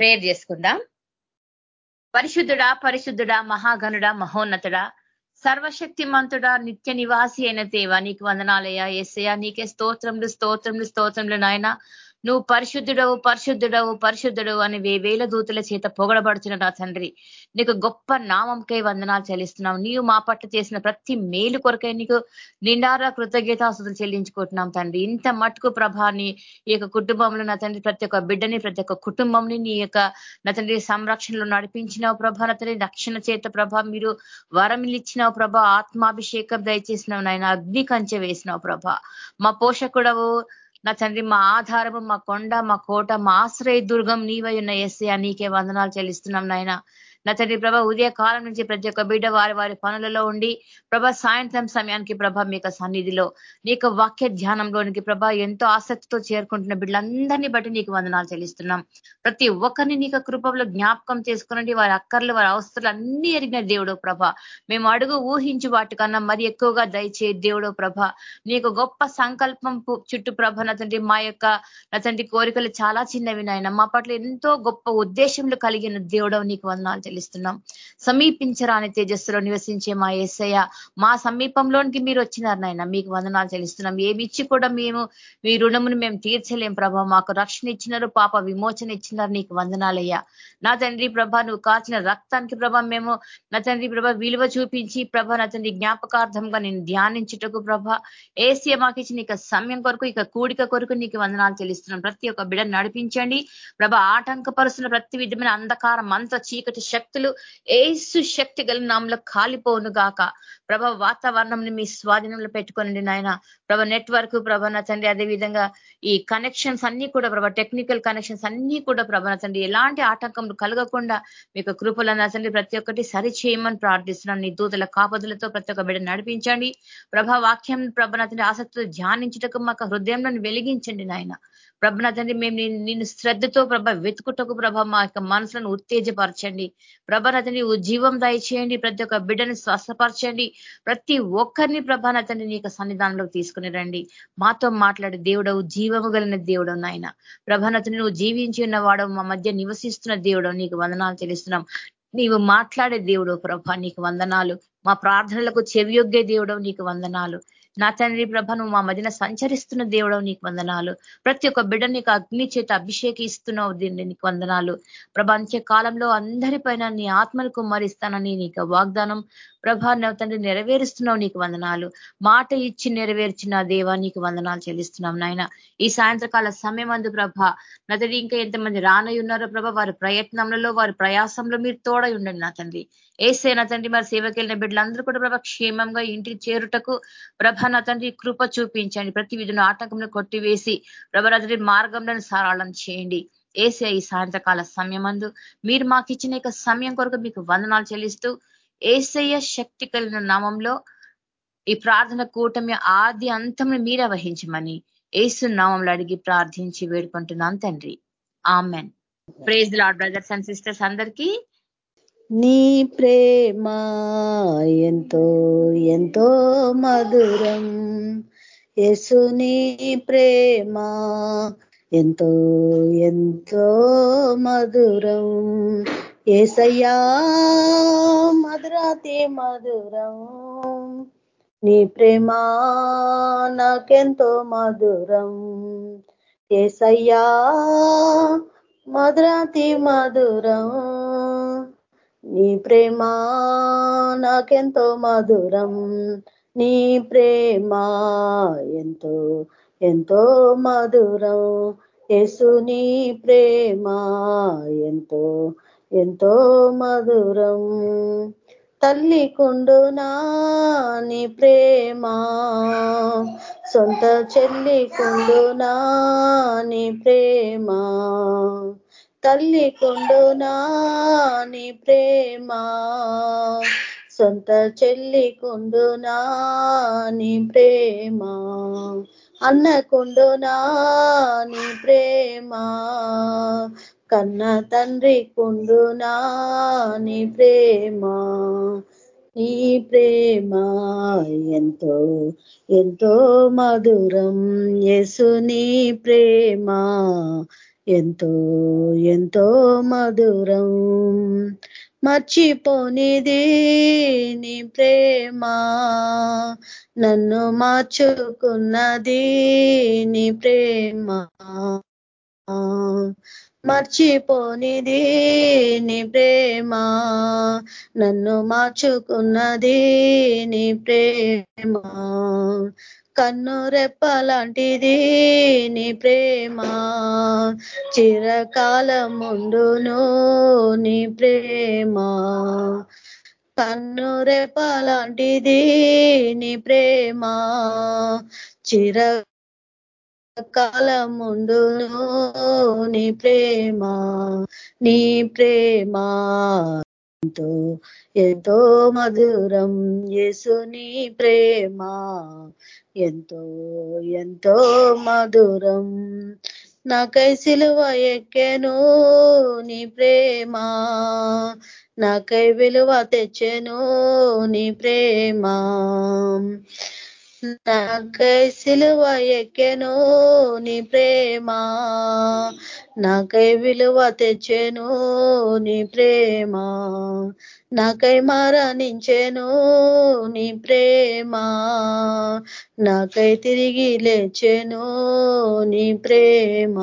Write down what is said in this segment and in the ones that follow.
Prayer చేసుకుందాం. పరిశుద్ధుడా పరిశుద్ధుడా మహాగనుడా మహోన్నతుడా సర్వశక్తిమంతుడా నిత్య నివాసి అయిన దేవ నీకు వందనాలయ్యా ఏసయ్యా నీకే స్తోత్రములు స్తోత్రములు స్తోత్రములు నాయన. నువ్వు పరిశుద్ధుడవు పరిశుద్ధుడవు పరిశుద్ధుడవు అని వేవేల దూతుల చేత పొగడబడుతున్న నా తండ్రి. నీకు గొప్ప నామంకై వందనాలు చెల్లిస్తున్నావు నీవు మా పట్ల చేసిన ప్రతి మేలు కొరకై నీకు నిండారా కృతజ్ఞతాసులు చెల్లించుకుంటున్నాం తండ్రి. ఇంత మట్టుకు ప్రభాని ఈ యొక్క కుటుంబంలో నా తండ్రి ప్రతి ఒక్క బిడ్డని ప్రతి ఒక్క కుటుంబంని నీ యొక్క నా తండ్రి సంరక్షణలో నడిపించినావు ప్రభా నా తండ్రి రక్షణ చేత ప్రభా మీరు వరమిలిచ్చినావు ప్రభా ఆత్మాభిషేకం దయచేసినావు నాయన అగ్ని కంచె వేసినావు ప్రభా. మా పోషకుడవు నా తండ్రి మా ఆధారము మా కొండ మా కోట మా ఆశ్రయ దుర్గం నీవై ఉన్న ఎస్ఏ నీకే వందనాలు చెల్లిస్తున్నాం నాయన. నా తండ్రి ప్రభ ఉదయ కాలం నుంచి ప్రతి ఒక్క బిడ్డ వారి వారి పనులలో ఉండి ప్రభ సాయంత్రం సమయానికి ప్రభ మీ సన్నిధిలో నీ వాక్య ధ్యానంలోనికి ప్రభ ఎంతో ఆసక్తితో చేరుకుంటున్న బిడ్డలందరినీ బట్టి నీకు వందనాలు చెల్లిస్తున్నాం. ప్రతి ఒక్కరిని నీకు కృపంలో జ్ఞాపకం చేసుకునండి. వారి అక్కర్లు వారి అవసరాలు అన్ని ఎరిగిన దేవుడు ప్రభ. మేము అడుగు ఊహించి వాటికన్నా మరి ఎక్కువగా దయచే దేవుడు ప్రభ. నీకు గొప్ప సంకల్పం చుట్టూ ప్రభ నతండి మా యొక్క నతండి కోరికలు చాలా చిన్నవి నాయన. మా పట్ల ఎంతో గొప్ప ఉద్దేశంలో కలిగిన దేవుడవు నీకు వందనాలు చెల్లిస్తున్నాం. సమీపించరాని తేజస్సులో నివసించే మా ఏసయ్య మా సమీపంలోనికి మీరు వచ్చినారు నాయన. మీకు వందనాలు చెల్లిస్తున్నాం. ఏమి ఇచ్చి కూడా మేము మీ రుణమును మేము తీర్చలేం ప్రభా. మాకు రక్షణ ఇచ్చినారు పాప విమోచన ఇచ్చినారు. నీకు వందనాలయ్యా. నా తండ్రి ప్రభ నువ్వు కాచిన రక్తానికి ప్రభ మేము నా తండ్రి ప్రభ విలువ చూపించి ప్రభ నా తండ్రి జ్ఞాపకార్థంగా నేను ధ్యానించుటకు ప్రభ. ఏసీ మాకు ఇచ్చిన సమయం కొరకు ఇక కూడిక కొరకు నీకు వందనాలు చెల్లిస్తున్నాం. ప్రతి ఒక్క బిడ నడిపించండి. ప్రభ ఆటంకపరుస్తున్న ప్రతి విధమైన అంధకారం అంత చీకటి శక్తులు ఏసు శక్తి గల నామంలో కాలిపోను గాక. ప్రభ వాతావరణం మీ స్వాధీనంలో పెట్టుకోనండి నాయన. ప్రభ నెట్వర్క్ ప్రభ నచ్చండి అదేవిధంగా ఈ కనెక్షన్స్ అన్ని కూడా ప్రభ టెక్నికల్ కనెక్షన్స్ అన్ని కూడా ప్రభ నచ్చండి ఎలాంటి ఆటంకం కలగకుండా మీకు కృపలు నచ్చండి ప్రతి ఒక్కటి సరిచేయమని ప్రార్థిస్తున్నాను. నీ దూతల కాపదులతో ప్రతి ఒక్క బిడ్డ నడిపించండి. ప్రభ వాక్యం ప్రభ నచ్చండి ఆసక్తితో ధ్యానించటకు మాకు హృదయంలో వెలిగించండి నాయన. ప్రభ తండ్రి మేము నిన్ను శ్రద్ధతో ప్రభ వెతుకుటకు ప్రభ మా యొక్క మనసులను ఉత్తేజపరచండి. ప్రభ తండ్రి ఉజ్జీవం దయచేయండి ప్రతి ఒక్క బిడ్డని స్వస్థపరచండి. ప్రతి ఒక్కరిని ప్రభ తండ్రి నీ యొక్క సన్నిధానంలోకి తీసుకుని రండి. మాతో మాట్లాడే దేవుడవు జీవము గలిన దేవుడు నాయన. ప్రభనతని నువ్వు జీవించి ఉన్నవాడు మా మధ్య నివసిస్తున్న దేవుడు నీకు వందనాలు తెలుస్తున్నాం. నీవు మాట్లాడే దేవుడు ప్రభ నీకు వందనాలు. మా ప్రార్థనలకు చెవియొగ్గే దేవుడు నీకు వందనాలు. నా తండ్రి ప్రభ నువ్వు మా మధ్యన సంచరిస్తున్న దేవుడవు నీకు వందనాలు. ప్రతి ఒక్క బిడ్డ నీకు అగ్ని చేత అభిషేకిస్తున్నావు దీన్ని నీకు వందనాలు. ప్రభ అంత్య కాలంలో అందరిపైన నీ ఆత్మలు కుమ్మరిస్తానని నీకు వాగ్దానం. ప్రభా నవ్వు తండ్రి నెరవేరుస్తున్నావు నీకు వందనాలు. మాట ఇచ్చి నెరవేర్చిన దేవా నీకు వందనాలు చెల్లిస్తున్నాం నాయన. ఈ సాయంత్రకాల సమయం అందు ప్రభ నతడి ఇంకా ఎంతమంది రానై ఉన్నారో ప్రభ వారి ప్రయత్నంలో వారి ప్రయాసంలో మీరు తోడై ఉండండి నా తండ్రి. ఏసైనా తండ్రి మరి సేవకెళ్ళిన బిడ్డలందరూ కూడా ప్రభా క్షేమంగా ఇంటికి చేరుటకు ప్రభా నా తండ్రి కృప చూపించండి. ప్రతి విధును ఆటంకంలో కొట్టివేసి ప్రభ తండ్రి మార్గంలో సారాళం చేయండి. ఏసే ఈ సాయంత్రకాల సమయమందు మీరు మాకు ఇచ్చిన సమయం కొరకు మీకు వందనాలు చెల్లిస్తూ ఏసయ్య శక్తి కలిగిన నామంలో ఈ ప్రార్థన కూటమి ఆది అంతం మీరే వహించమని ఏసు నామంలో అడిగి ప్రార్థించి వేడుకుంటున్నాను తండ్రి. Amen. Praise Lord brothers and sisters అందరికీ నీ ప్రేమ ఎంతో ఎంతో మధురం. యేసుని ప్రేమ ఎంతో ఎంతో మధురం. ఏసయ్యా మధురాతి మధురం. నీ ప్రేమ నాకెంతో మధురం. ఏసయ్యా మధురాతి మధురం. నీ ప్రేమ నాకెంతో మధురం నీ ప్రేమ ఎంతో ఎంతో మధురం. యేసు నీ ప్రేమ ఎంతో ఎంతో మధురం. తల్లి కుండునా నీ ప్రేమ సొంత చెల్లి కుండునా నీ ప్రేమ. తల్లి కొండునా నీ ప్రేమ. సొంత చెల్లి కొండునా నీ ప్రేమ. అన్నకుండునా నీ ప్రేమ. కన్న తండ్రి కొండునా నీ ప్రేమ. నీ ప్రేమ ఎంతో ఎంతో మధురం యేసు నీ ప్రేమ. ఎంతో ఎంతో మధురం మర్చిపోనిది నీ ప్రేమ. నన్ను మార్చుకున్నది నీ ప్రేమ. మర్చిపోనిది నీ ప్రేమ. నన్ను మార్చుకున్నది నీ ప్రేమ. కన్ను రెప్పలాంటిది నీ ప్రేమ. చిరకాలం ముందును నీ ప్రేమ. కన్ను రెప్పలాంటిది నీ ప్రేమ. చిర కాలం ముందును నీ ప్రేమ. నీ ప్రేమ. ఎంతో ఎంతో మధురం యేసుని ప్రేమ. ఎంతో ఎంతో మధురం నాకై సిలువ ఎక్కెను నీ ప్రేమ. నాకై విలువ తెచ్చెను నీ ప్రేమ. నాకై సిలువ ఎక్కెను నీ ప్రేమ. నాకై విలువ తెచ్చెను నీ ప్రేమ. నాకై మరణించెను నీ ప్రేమ. నాకై తిరిగి లేచెను నీ ప్రేమ.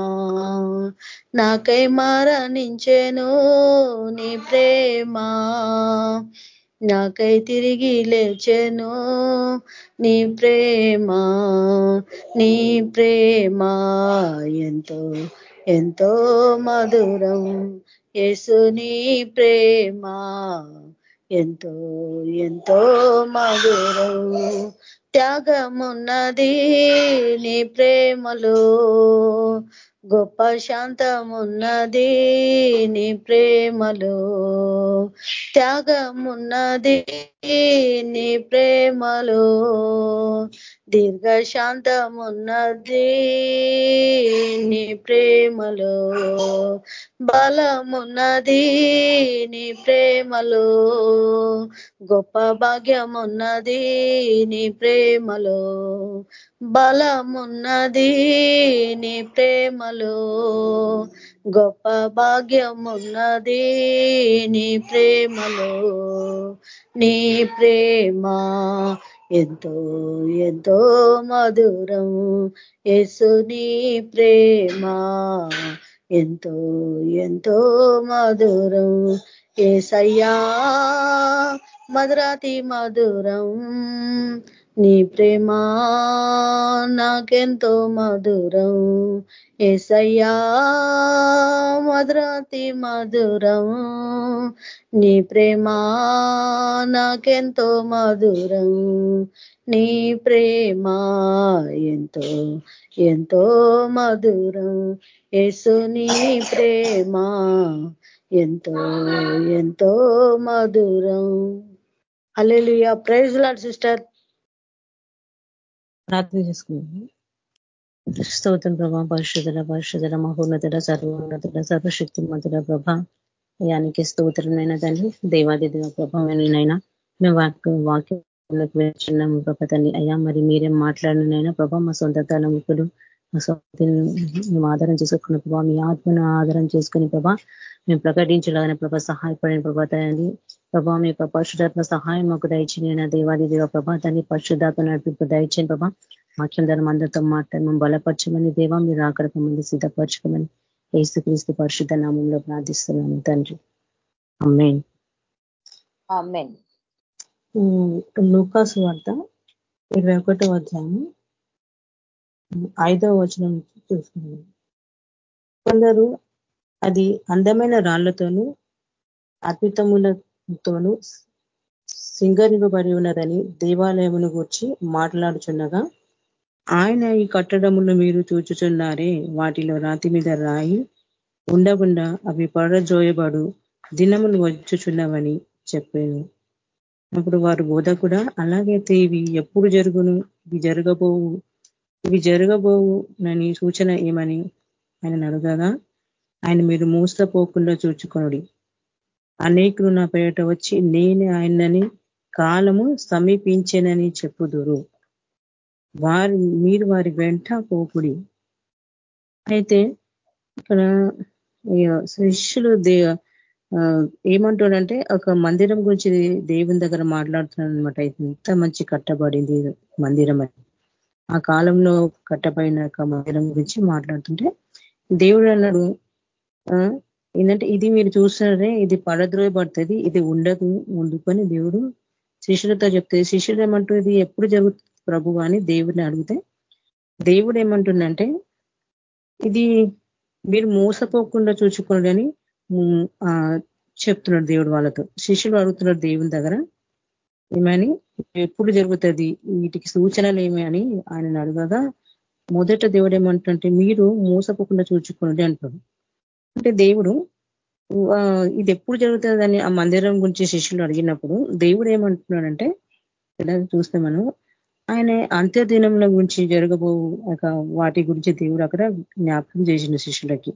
నాకై మరణించెను నీ ప్రేమ. నాకై తిరిగి లేచెను. నీ ప్రేమ నీ ప్రేమ ఎంతో ఎంతో మధురం. యేసు నీ ప్రేమ ఎంతో ఎంతో మధురం. త్యాగమున్నది నీ ప్రేమలో. గొప్ప శాంతమున్నది నీ ప్రేమలో. త్యాగమున్నది నీ ప్రేమలో. దీర్ఘ శాంతమున్నది నీ ప్రేమలో. బలమున్నది నీ ప్రేమలో. గొప్ప భాగ్యమున్నది నీ ప్రేమలో. బలమున్నది నీ ప్రేమలో. గొప్ప భాగ్యమున్నది నీ ప్రేమలో. నీ ప్రేమ ఎంతో ఎంతో మధురం. యేసు నీ ప్రేమ ఎంతో ఎంతో మధురం. ఏసయ్యా మధురాతి మధురం. నీ ప్రేమ నాకెంతో మధురం. ఎసయ్యా మధురాతి మధురం. నీ ప్రేమ నాకెంతో మధురం. నీ ప్రేమ ఎంతో ఎంతో మధురం. యేసు నీ ప్రేమ ఎంతో ఎంతో మధురం. Alleluia praise Lord sister. ప్రార్థన చేసుకున్నాము స్తోత్రం ప్రభా పరిశుధర పరిశుధర మహోన్నతుడ సర్వోన్నతుడ సర్వశక్తి మధుర ప్రభ. యానికి స్తోత్రమైన తండ్రి దేవాది దేవ మేము వాక్య వాక్యంలోకి వెళ్తున్నాము ప్రభ తల్లి అయ్యా మరి మీరేం మాట్లాడినైనా ప్రభా మా సొంత తలముకులు మా సొంత మేము ఆధారం చేసుకున్న ప్రభా మీ ఆత్మను ఆధారం చేసుకుని ప్రభా మేము ప్రకటించలాగిన ప్రభా సహాయపడిన ప్రభా తండ్రి ప్రభా మీ యొక్క పరిశుధాత్మ సహాయం మాకు దయచిన దేవాది దేవ ప్రభా దాన్ని పరిశుధాత్మ నడిపి దయచేయని ప్రభా. వాక్యం ధరం అందరితో మాట్లాడి మేము బలపరచమని దేవా మీరు ఆకరక ముందు సిద్ధపరచుకోమని ఏసుక్రీస్తు పరిశుద్ధ నామంలో ప్రార్థిస్తున్నాము తండ్రి. అమ్మేన్ లూకాసు వార్త ఇరవై ఒకటో అధ్యాయము. ఐదవ వచనం చూసుకున్నాం కొందరు అది అందమైన రాళ్ళతోనూ అద్భుతములతోనూ సింగరింపబడి ఉన్నదని దేవాలయమును గూర్చి మాట్లాడుచున్నగా ఆయన ఈ కట్టడములు మీరు చూచుచున్నారే? వాటిలో రాతి మీద రాయి ఉండకుండా అవి పడజోయబడు దినములు వచ్చుచున్నవని చెప్పాను. అప్పుడు వారు బోధ కూడా అలాగైతే ఇవి ఎప్పుడు జరుగును? ఇవి జరగబోవు ఇవి జరగబోవు నని సూచన ఏమని ఆయన అడగగా ఆయన మీరు మూసపోకుండా చూచుకొనుడి. అనేకులు నా పేట వచ్చి నేను ఆయనని కాలము సమీపించేనని చెప్పుదురు. వారి మీరు వారి వెంట పోకుడి. అయితే ఇక్కడ శిష్యులు దే ఏమంటాడంటే ఒక మందిరం గురించి దేవుని దగ్గర మాట్లాడుతున్నాడు అనమాట ఇంత మంచి కట్టబడింది మందిరం అని. ఆ కాలంలో కట్టబడిన మందిరం గురించి మాట్లాడుతుంటే దేవుడు అన్నాడు ఏంటంటే ఇది మీరు చూస్తున్నారే ఇది పడద్రోయబడుతుంది ఇది ఉండదు ముందుకొని దేవుడు శిష్యులతో చెప్తే శిష్యుడు ఏమంటూ ఇది ఎప్పుడు జరుగుతుంది? ప్రభు అని దేవుడిని అడిగితే దేవుడు ఏమంటుండంటే ఇది మీరు మోసపోకుండా చూసుకోండి అని చెప్తున్నాడు దేవుడు వాళ్ళతో. శిష్యులు అడుగుతున్నాడు దేవుని దగ్గర ఏమని? ఎప్పుడు జరుగుతుంది? వీటికి సూచనలు ఏమి అని ఆయన అడగగా మొదట దేవుడు ఏమంటుంటే మీరు మోసపోకుండా చూచుకోండి అంటాడు. అంటే దేవుడు ఇది ఎప్పుడు జరుగుతుందని ఆ మందిరం గురించి శిష్యులు అడిగినప్పుడు దేవుడు ఏమంటున్నాడంటే ఇలా చూస్తే మనం ఆయన అంత్యదినంల గురించి జరగబో వాటి గురించి దేవుడు అక్కడ జ్ఞాపకం చేసిన శిష్యులకి.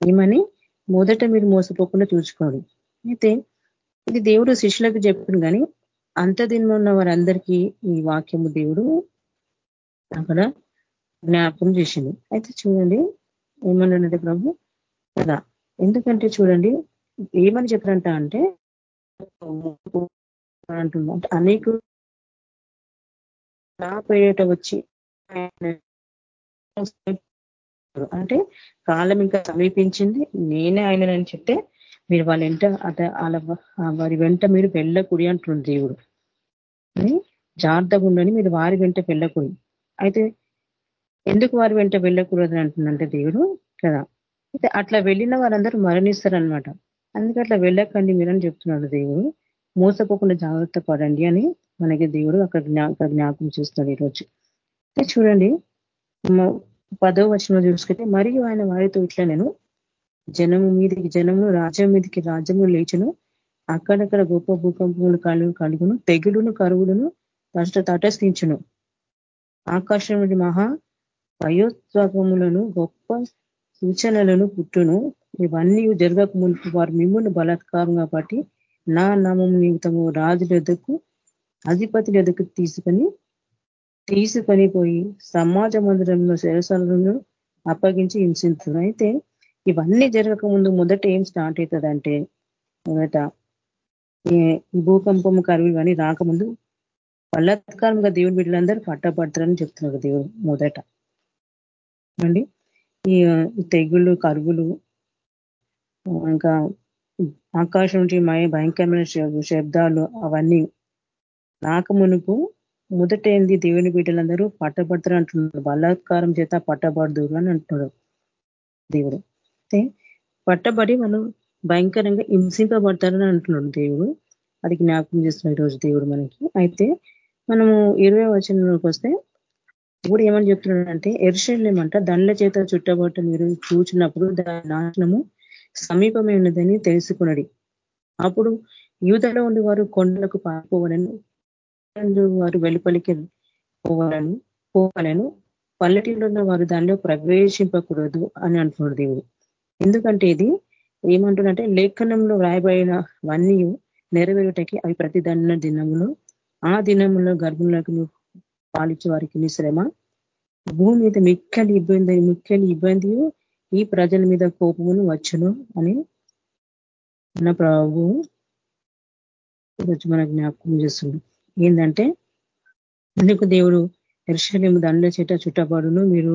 ఏమని? మొదట మీరు మోసపోకుండా చూసుకోండి. అయితే ఇది దేవుడు శిష్యులకు చెప్పింది కానీ అంత్యదినం ఉన్న వారందరికీ ఈ వాక్యము దేవుడు అక్కడ జ్ఞాపకం చేసింది అయితే చూడండి ఏమన్నాడంటే ప్రభు? కదా. ఎందుకంటే చూడండి ఏమని చెప్పారంట అంటే అంటున్నా అంటే అనేక నా పేరిట వచ్చి అంటే కాలం ఇంకా సమీపించింది నేనే ఆయనని చెప్తే మీరు వాళ్ళ వెంట అత వారి వెంట మీరు వెళ్ళకూడి అంటున్నారు దేవుడు. జాగ్రత్తగా ఉండని మీరు వారి వెంట వెళ్ళకూడదు అయితే ఎందుకు వారి వెంట వెళ్ళకూడదు అంటుందంటే దేవుడు కదా అయితే అట్లా వెళ్ళిన వారందరూ మరణిస్తారనమాట అందుకే అట్లా వెళ్ళకండి మీరని చెప్తున్నాడు దేవుడు. మోసపోకుండా జాగ్రత్త పడండి అని మనకి దేవుడు అక్కడ జ్ఞాపకం చేస్తున్నాడు ఈరోజు. చూడండి పదో వచనం చూసుకుంటే మరియు ఆయన వారితో ఇట్లా నేను జనము మీదకి జనము రాజ్యం మీదకి రాజ్యము లేచును. అక్కడక్కడ గొప్ప భూకంపములు కలుగు కలుగును. తెగులును కరువులను తట తటస్థించును ఆకాశం మహా వయోత్వకములను గొప్ప సూచనలను పుట్టును. ఇవన్నీ జరగక ముందు వారు మిమ్మల్ని బలాత్కారం కాబట్టి నా నామం నిమిత్తము రాజుల ఎదుకు అధిపతుల ఎదుకు తీసుకొని తీసుకొని పోయి సమాజ మందిరంలో శరసాలను అప్పగించి హింసిస్తున్నారు అయితే ఇవన్నీ జరగక ముందు మొదట ఏం స్టార్ట్ అవుతుందంటే మొదట భూకంపము కరువు ఇవన్నీ రాకముందు బలాత్కారంగా దేవుని బిడ్డలందరూ పట్టబడతారని చెప్తున్నారు దేవుడు మొదట. అండి ఈ తెగుళ్ళు కరువులు ఇంకా ఆకాశం నుంచి భయంకరమైన శబ్దాలు అవన్నీ నాకు మునుపు మొదట ఏంది దేవుని బిడ్డలందరూ పట్టబడతారు అంటున్నారు. బలాత్కారం చేత పట్టబడదురు అని అంటున్నాడు దేవుడు. అయితే పట్టబడి మనం భయంకరంగా హింసింపబడతారని అంటున్నాడు దేవుడు. అది జ్ఞాపకం చేస్తున్నాడు ఈరోజు దేవుడు మనకి. అయితే మనము ఇరవై వచనంలోకి వస్తే ఇప్పుడు ఏమని చెప్తున్నాడంటే ఎరుషలేమంట దండ్ల చేత చుట్టబట్ట మీరు చూచినప్పుడు దాని నాశనము సమీపమైనదని తెలుసుకున్నది అప్పుడు యూదలో ఉండి వారు కొండలకు పారిపోవాలను వారు వెలుపలికి పోవాలను పోవాలను పల్లెటూరులో ఉన్న వారు దానిలో ప్రవేశింపకూడదు అని అంటున్నాడు దేవుడు. ఎందుకంటే ఇది ఏమంటున్నంటే లేఖనంలో వ్రాయబడినవన్నీ నెరవేరుటకి అవి ప్రతి దండ దినములు ఆ దినంలో గర్భంలోకి పాలించే వారికి శ్రమ. భూమి మీద మిక్కలి ఇబ్బంది మిక్కలి ఇబ్బంది ఈ ప్రజల మీద కోపమును వచ్చును అని మన ప్రభు ఈరోజు మన జ్ఞాపకం చేస్తుంది ఏంటంటే ఎందుకు దేవుడు ఎర్షలేము దండ్ల చేత చుట్టబడును. మీరు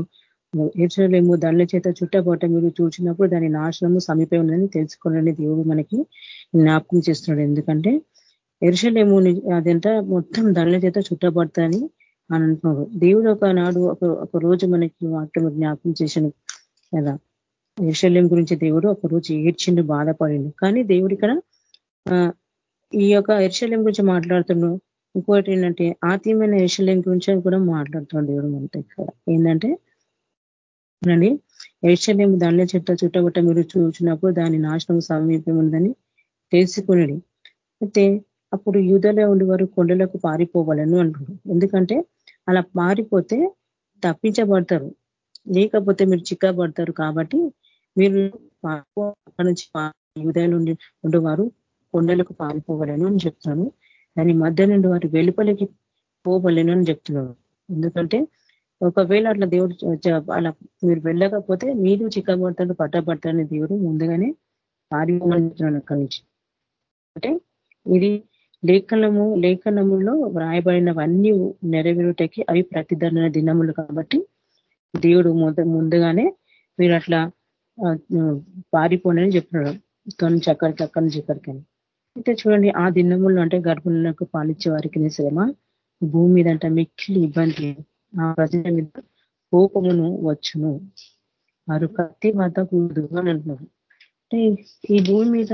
ఎర్షలేము దండ్ల చేత చుట్టబట మీరు చూసినప్పుడు దాని నాశనము సమీపం ఉందని తెలుసుకోవాలని దేవుడు మనకి జ్ఞాపకం చేస్తున్నాడు. ఎందుకంటే ఎరుషలేము అదంట మొత్తం దండ్ల చేత చుట్టబడతాని అని అంటున్నాడు. దేవుడు ఒకనాడు ఒక ఒక రోజు మనకి వాక్యం జ్ఞాపకం చేసిండు కదా. వైశల్యం గురించి దేవుడు ఒక రోజు ఏడ్చిండు బాధపడిండు. కానీ దేవుడు ఇక్కడ ఈ యొక్క ఎరుశల్యం గురించి మాట్లాడుతున్నాడు ఇంకోటి ఏంటంటే ఆత్మీయమైన ఎరుశల్యం గురించి కూడా మాట్లాడుతున్నాడు దేవుడు మనతో ఇక్కడ. ఏంటంటే అండి ఎరుశల్యం దండ్ల చెట్ట చుట్టబట్ట మీరు చూసినప్పుడు దాని నాశనం సమీపం ఉందని తెలుసుకునేది అయితే అప్పుడు యూదలో ఉండి వారు కొండలకు పారిపోవాలను అంటున్నారు. ఎందుకంటే అలా పారిపోతే తప్పించబడతారు. లేకపోతే మీరు చిక్కబడతారు కాబట్టి మీరు అక్కడి నుంచి యుదయాలు ఉండి ఉండేవారు కొండలకు పారిపోవలేను అని చెప్తాను దాని మధ్య నుండి వారు వెలుపలికి పోవలేను అని చెప్తున్నాడు ఎందుకంటే ఒకవేళ అట్లా దేవుడు అలా మీరు వెళ్ళకపోతే మీరు చిక్కబడతాడు పట్టబడతాడని దేవుడు ముందుగానే ఆర్యమంటున్నాడు అక్కడి నుంచి. అంటే ఇది లేఖనము లేఖనములో వ్రాయబడినవన్నీ నెరవేరుటకి అవి ప్రతిదండన దినములు కాబట్టి దేవుడు ముందుగానే మీరు అట్లా పారిపోనని చెప్పినాడు. తను నుంచి చక్కని అక్కడి నుంచి అయితే చూడండి ఆ దినములు అంటే గర్భులకు పాలిచ్చే వారికి శ్రమ భూమి మీద అంటే మిక్కిలి ఇబ్బంది. ఆ ప్రజల మీద కోపమును వచ్చును. వారు కత్తి వద్ద అంటున్నారు అంటే ఈ భూమి మీద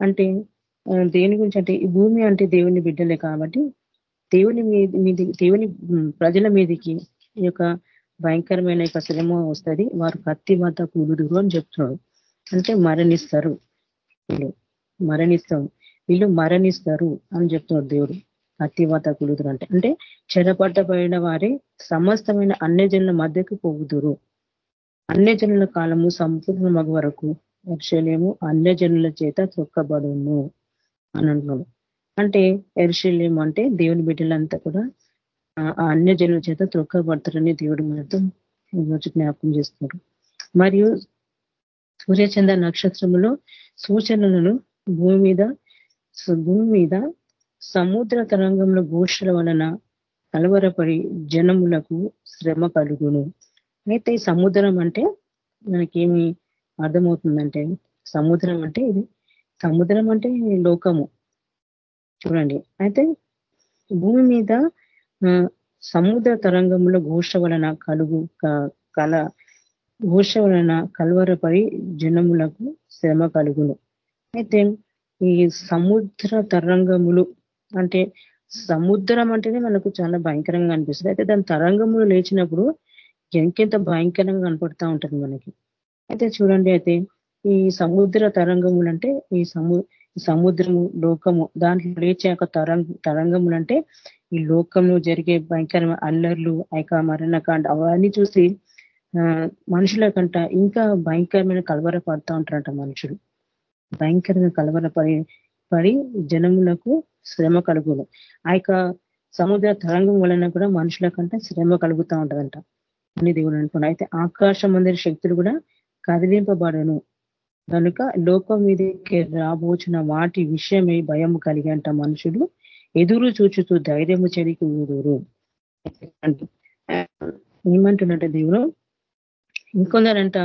అంటే దేని గురించి అంటే ఈ భూమి అంటే దేవుని బిడ్డలే కాబట్టి దేవుని మీద దేవుని ప్రజల మీదకి ఈ యొక్క భయంకరమైన యొక్క శ్రమ వస్తుంది. వారు కత్తి వద్ద కూలుదురు అని చెప్తున్నాడు అంటే మరణిస్తారు. వీళ్ళు మరణిస్తాం వీళ్ళు మరణిస్తారు అని చెప్తున్నాడు దేవుడు. కత్తి మాత కూలుదురు అంటే. అంటే చెరపట్టబడిన వారి సమస్తమైన అన్యజనుల మధ్యకు పోగుదురు అన్యజనుల కాలము సంపూర్ణ మగ వరకు అన్య అన్యజనుల చేత చొక్కబడును అని అంటున్నాడు. అంటే ఎరుశల్యం అంటే దేవుని బిడ్డలంతా కూడా అన్య జనుల చేత త్రొక్కబడతారని దేవుడు మనతో ఈరోజు జ్ఞాపకం చేస్తున్నారు మరియు సూర్యచంద్ర నక్షత్రములో సూచనలను భూమి మీద భూమి మీద సముద్ర తరంగంలో ఘోషల వలన కలవరపడి జనములకు శ్రమ కలుగును. అయితే సముద్రం అంటే మనకేమి అర్థమవుతుందంటే సముద్రం అంటే ఇది సముద్రం అంటే లోకము. చూడండి. అయితే భూమి మీద సముద్ర తరంగంలో ఘోష వలన కలుగు కల ఘోష వలన కలవరపడి జనములకు శ్రమ కలుగును. అయితే ఈ సముద్ర తరంగములు అంటే సముద్రం అంటేనే మనకు చాలా భయంకరంగా అనిపిస్తుంది. అయితే దాని తరంగములు లేచినప్పుడు ఎంకెంత భయంకరంగా కనపడతా ఉంటుంది మనకి. అయితే చూడండి అయితే ఈ సముద్ర తరంగములు అంటే ఈ సము సముద్రము లోకము దాంట్లో లేచే యొక్క తరంగ తరంగములు అంటే ఈ లోకంలో జరిగే భయంకరమైన అల్లర్లు ఐక మరణకాండ అవన్నీ చూసి మనుషుల కంట ఇంకా భయంకరమైన కలవర పడుతూ ఉంటారంట మనుషులు. భయంకరంగా కలవర పడి పడి జనములకు శ్రమ కలుగును. ఆ సముద్ర తరంగం వలన కూడా మనుషుల కంటే శ్రమ కలుగుతూ ఉంటుందంట. అని దేవుడు అనుకున్నాడు. అయితే ఆకాశం అందరి శక్తులు కూడా కదిలింపబడను. కనుక లోకం మీదకి రాబోచిన వాటి విషయమై భయం కలిగంట మనుషులు ఎదురు చూచుతూ ధైర్యము చెడికి ఊరురు ఏమంటున్నట దేవుడు? ఇంకొందరంట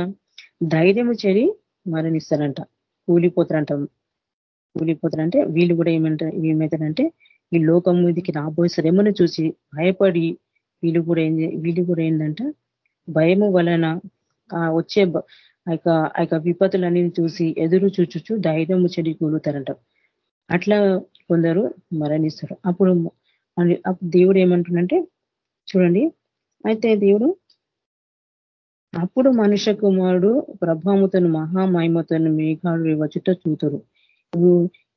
ధైర్యము చెడి మరణిస్తారంట. కూలిపోతారంట. కూలిపోతారంటే వీళ్ళు కూడా ఏమంటారు ఏమవుతారంటే ఈ లోకం మీదకి రాబోయే శ్రమను చూసి భయపడి వీళ్ళు కూడా ఏం వీళ్ళు కూడా ఏంటంట భయము వలన వచ్చే ఆ యొక్క విపత్తులన్నీ చూసి ఎదురు చూచుచు ధైర్యము చెడి కూలుతారంట. అట్లా కొందరు మరణిస్తారు. అప్పుడు దేవుడు ఏమంటుండంటే చూడండి అయితే దేవుడు అప్పుడు మనుష్య కుమారుడు ప్రభావముతను మహామహిమతను మేఘాలు వచ్చుట చూతురు.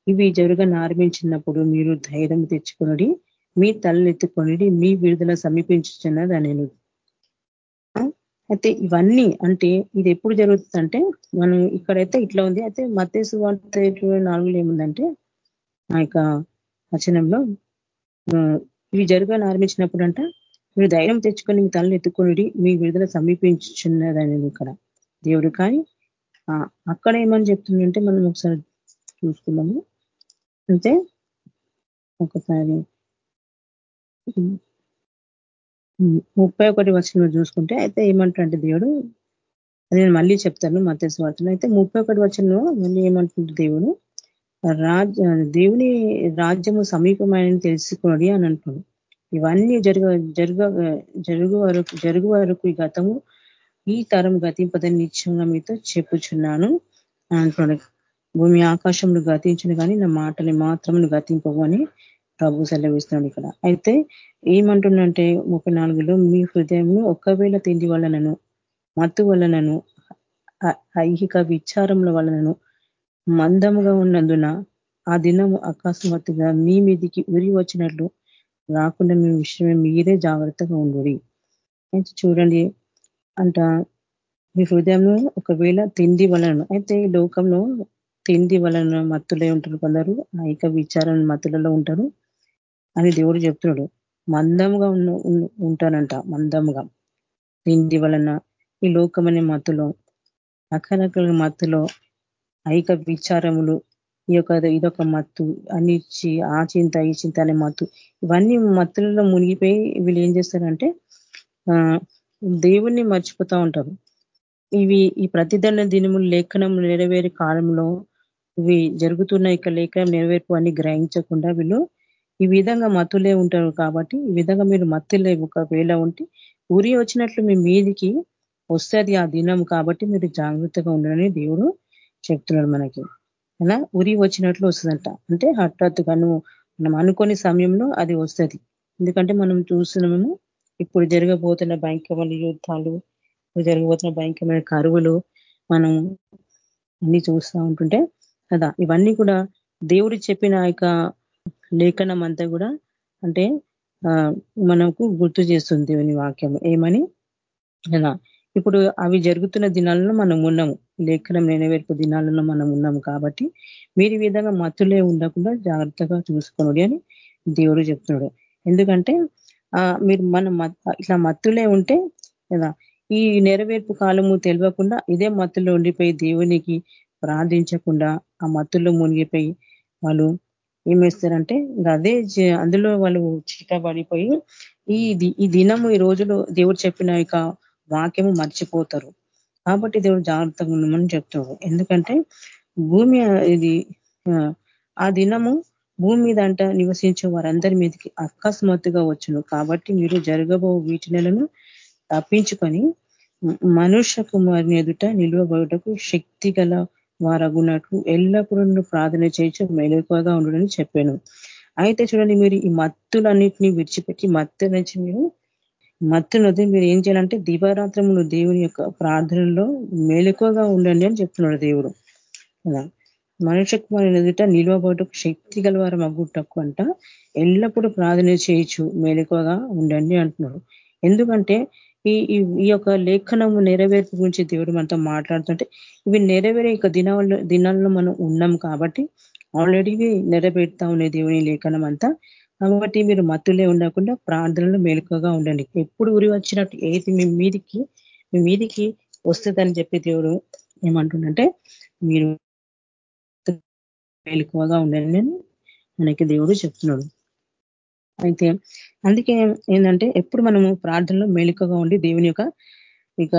ఇవి జరుగని ఆరంభించినప్పుడు మీరు ధైర్యం తెచ్చుకొనడి మీ తలనెత్తుకొనిడి మీ విడుదల సమీపించుచున్నది నేను అయితే ఇవన్నీ అంటే ఇది ఎప్పుడు జరుగుతుందంటే మనం ఇక్కడైతే ఇట్లా ఉంది. అయితే మతేసు నాలుగులో ఏముందంటే ఆ యొక్క వచనంలో ఇవి జరగాలని ఆరంభించినప్పుడు అంట మీరు ధైర్యం తెచ్చుకొని మీ తలను ఎత్తుకొని మీ విడుదల సమీపించున్నదని ఇక్కడ దేవుడు. కానీ అక్కడ ఏమని చెప్తుందంటే మనం ఒకసారి చూసుకున్నాము అంటే ఒకసారి ముప్పై ఒకటి వచనంలో చూసుకుంటే అయితే ఏమంటారంటే దేవుడు నేను మళ్ళీ చెప్తాను మధ్య స్వార్థను అయితే ముప్పై ఒకటి వచనంలో మళ్ళీ ఏమంటుంటే దేవుడు రాజ దేవుని రాజ్యము సమీపమైన తెలుసుకోండి అని అంటున్నాడు. ఇవన్నీ జరుగ జరుగ జరుగు వరకు జరుగు వరకు ఈ గతము ఈ తరం గతింపదని నిత్యంగా మీతో చెప్పుచున్నాను అంటున్నాడు. భూమి ఆకాశంలో గతించిన కానీ నా మాటని మాత్రం గతింపవు అని ప్రభు సెలవిస్తున్నాడు ఇక్కడ. అయితే ఏమంటుండంటే ముప్పై నాలుగులో మీ హృదయంను ఒక్కవేళ తిండి వలనను మత్తు వలనను ఐహిక విచారముల వలనను మందముగా ఉన్నందున ఆ దినము అకస్మాత్తుగా మీ మీదికి ఉరి వచ్చినట్లు రాకుండా మీ విషయమే మీరే జాగ్రత్తగా ఉండుడి చూడండి అంట మీ హృదయం ఒకవేళ తిండి వలన అయితే లోకంలో తిండి వలన మత్తులే ఉంటారు కొందరు ఐక విచారణ మత్తులలో ఉంటారు. అని దేవుడు చెప్తున్నాడు. మందంగా ఉంటానంట మందంగా దీని వలన ఈ లోకమనే మత్తులో రకరకాల మత్తులో ఐక విచారములు ఈ యొక్క ఇదొక మత్తు అనిచ్చి ఆ చింత ఈ చింత అనే మత్తు ఇవన్నీ మత్తులలో మునిగిపోయి వీళ్ళు ఏం చేస్తారంటే దేవుణ్ణి మర్చిపోతా ఉంటారు. ఇవి ఈ ప్రతిదండ దినములు లేఖనం నెరవేరే కాలంలో ఇవి జరుగుతున్న ఇక లేఖనం నెరవేర్పు అని గ్రహించకుండా వీళ్ళు ఈ విధంగా మత్తులే ఉంటారు కాబట్టి ఈ విధంగా మీరు మత్తులే ఒకవేళ ఉంటే ఉరి వచ్చినట్లు మీ మీదికి వస్తుంది ఆ దినం కాబట్టి మీరు జాగ్రత్తగా ఉండడని దేవుడు చెప్తున్నాడు మనకి. అలా ఉరి వచ్చినట్లు వస్తుందంట. అంటే హఠాత్తుగాను మనం అనుకోని సమయంలో అది వస్తుంది. ఎందుకంటే మనం చూస్తున్నాము ఇప్పుడు జరగబోతున్న భయంకరమైన యుద్ధాలు జరగబోతున్న భయంకరమైన కరువులు మనం అన్ని చూస్తూ ఉంటుంటే కదా ఇవన్నీ కూడా దేవుడు చెప్పిన యొక్క లేఖనం అంతా కూడా అంటే మనకు గుర్తు చేస్తుంది దేవుని వాక్యం. ఏమని? ఇప్పుడు అవి జరుగుతున్న దినాలలో మనం ఉన్నాము. లేఖనం నెరవేర్పు దినాలలో మనం ఉన్నాము కాబట్టి మీరు విధంగా మత్తులే ఉండకుండా జాగ్రత్తగా చూసుకోండి అని దేవుడు చెప్తున్నాడు. ఎందుకంటే మీరు మన ఇట్లా మత్తులే ఉంటే కదా ఈ నెరవేర్పు కాలము తెలియకుండా ఇదే మత్తులో ఉండిపోయి దేవునికి ప్రార్థించకుండా ఆ మత్తుల్లో మునిగిపోయి వాళ్ళు ఏమేస్తారంటే అదే అందులో వాళ్ళు చిట్టబడిపోయి ఈ ఈ దినము ఈ రోజులో దేవుడు చెప్పిన యొక్క వాక్యము మర్చిపోతారు. కాబట్టి దేవుడు జాగ్రత్తగా ఉండమని చెప్తాడు. ఎందుకంటే భూమి ఇది ఆ దినము భూమి మీద అంట నివసించే వారందరి మీదకి అకస్మాత్తుగా వచ్చును. కాబట్టి మీరు జరగబో వీటినలను తప్పించుకొని మనుష్య కుమారుని ఎదుట నిలువబడుటకు శక్తి గల వారగున్నట్లు ఎల్లప్పుడూ ప్రార్థన చేయొచ్చు మెలకువగా ఉండడని చెప్పాను. అయితే చూడండి మీరు ఈ మత్తులన్నింటినీ విడిచిపెట్టి మత్తు నుంచి మీరు మత్తునది మీరు ఏం చేయాలంటే దివారాత్రములు దేవుని యొక్క ప్రార్థనలో మేలుకోగా ఉండండి అని చెప్తున్నాడు దేవుడు. మనుష్య కుమారుని ఎదుట నిలువబోటకు శక్తి గలవారం అగ్గుటకు అంట ఎల్లప్పుడూ ప్రార్థన చేయొచ్చు మేలుకోగా ఉండండి అంటున్నాడు. ఎందుకంటే ఈ ఈ యొక్క లేఖనము నెరవేర్పు గురించి దేవుడు మనతో మాట్లాడుతుంటే ఇవి నెరవేరే యొక్క దినాల్లో దినాల్లో మనం ఉన్నాం కాబట్టి ఆల్రెడీ నెరవేరుతా ఉన్నాయి దేవుని లేఖనం అంతా కాబట్టి మీరు మత్తులే ఉండకుండా ప్రార్థనలు మేలుకగా ఉండండి. ఎప్పుడు ఉరి వచ్చినట్టు ఏది మీ మీదికి మీ మీదికి వస్తుందని చెప్పి దేవుడు ఏమంటుండంటే మీరు మేలుకగా ఉండండి మనకి దేవుడు చెప్తున్నాడు. అయితే అందుకే ఏంటంటే ఎప్పుడు మనము ప్రార్థనలో మేలుకగా ఉండి దేవుని యొక్క ఇక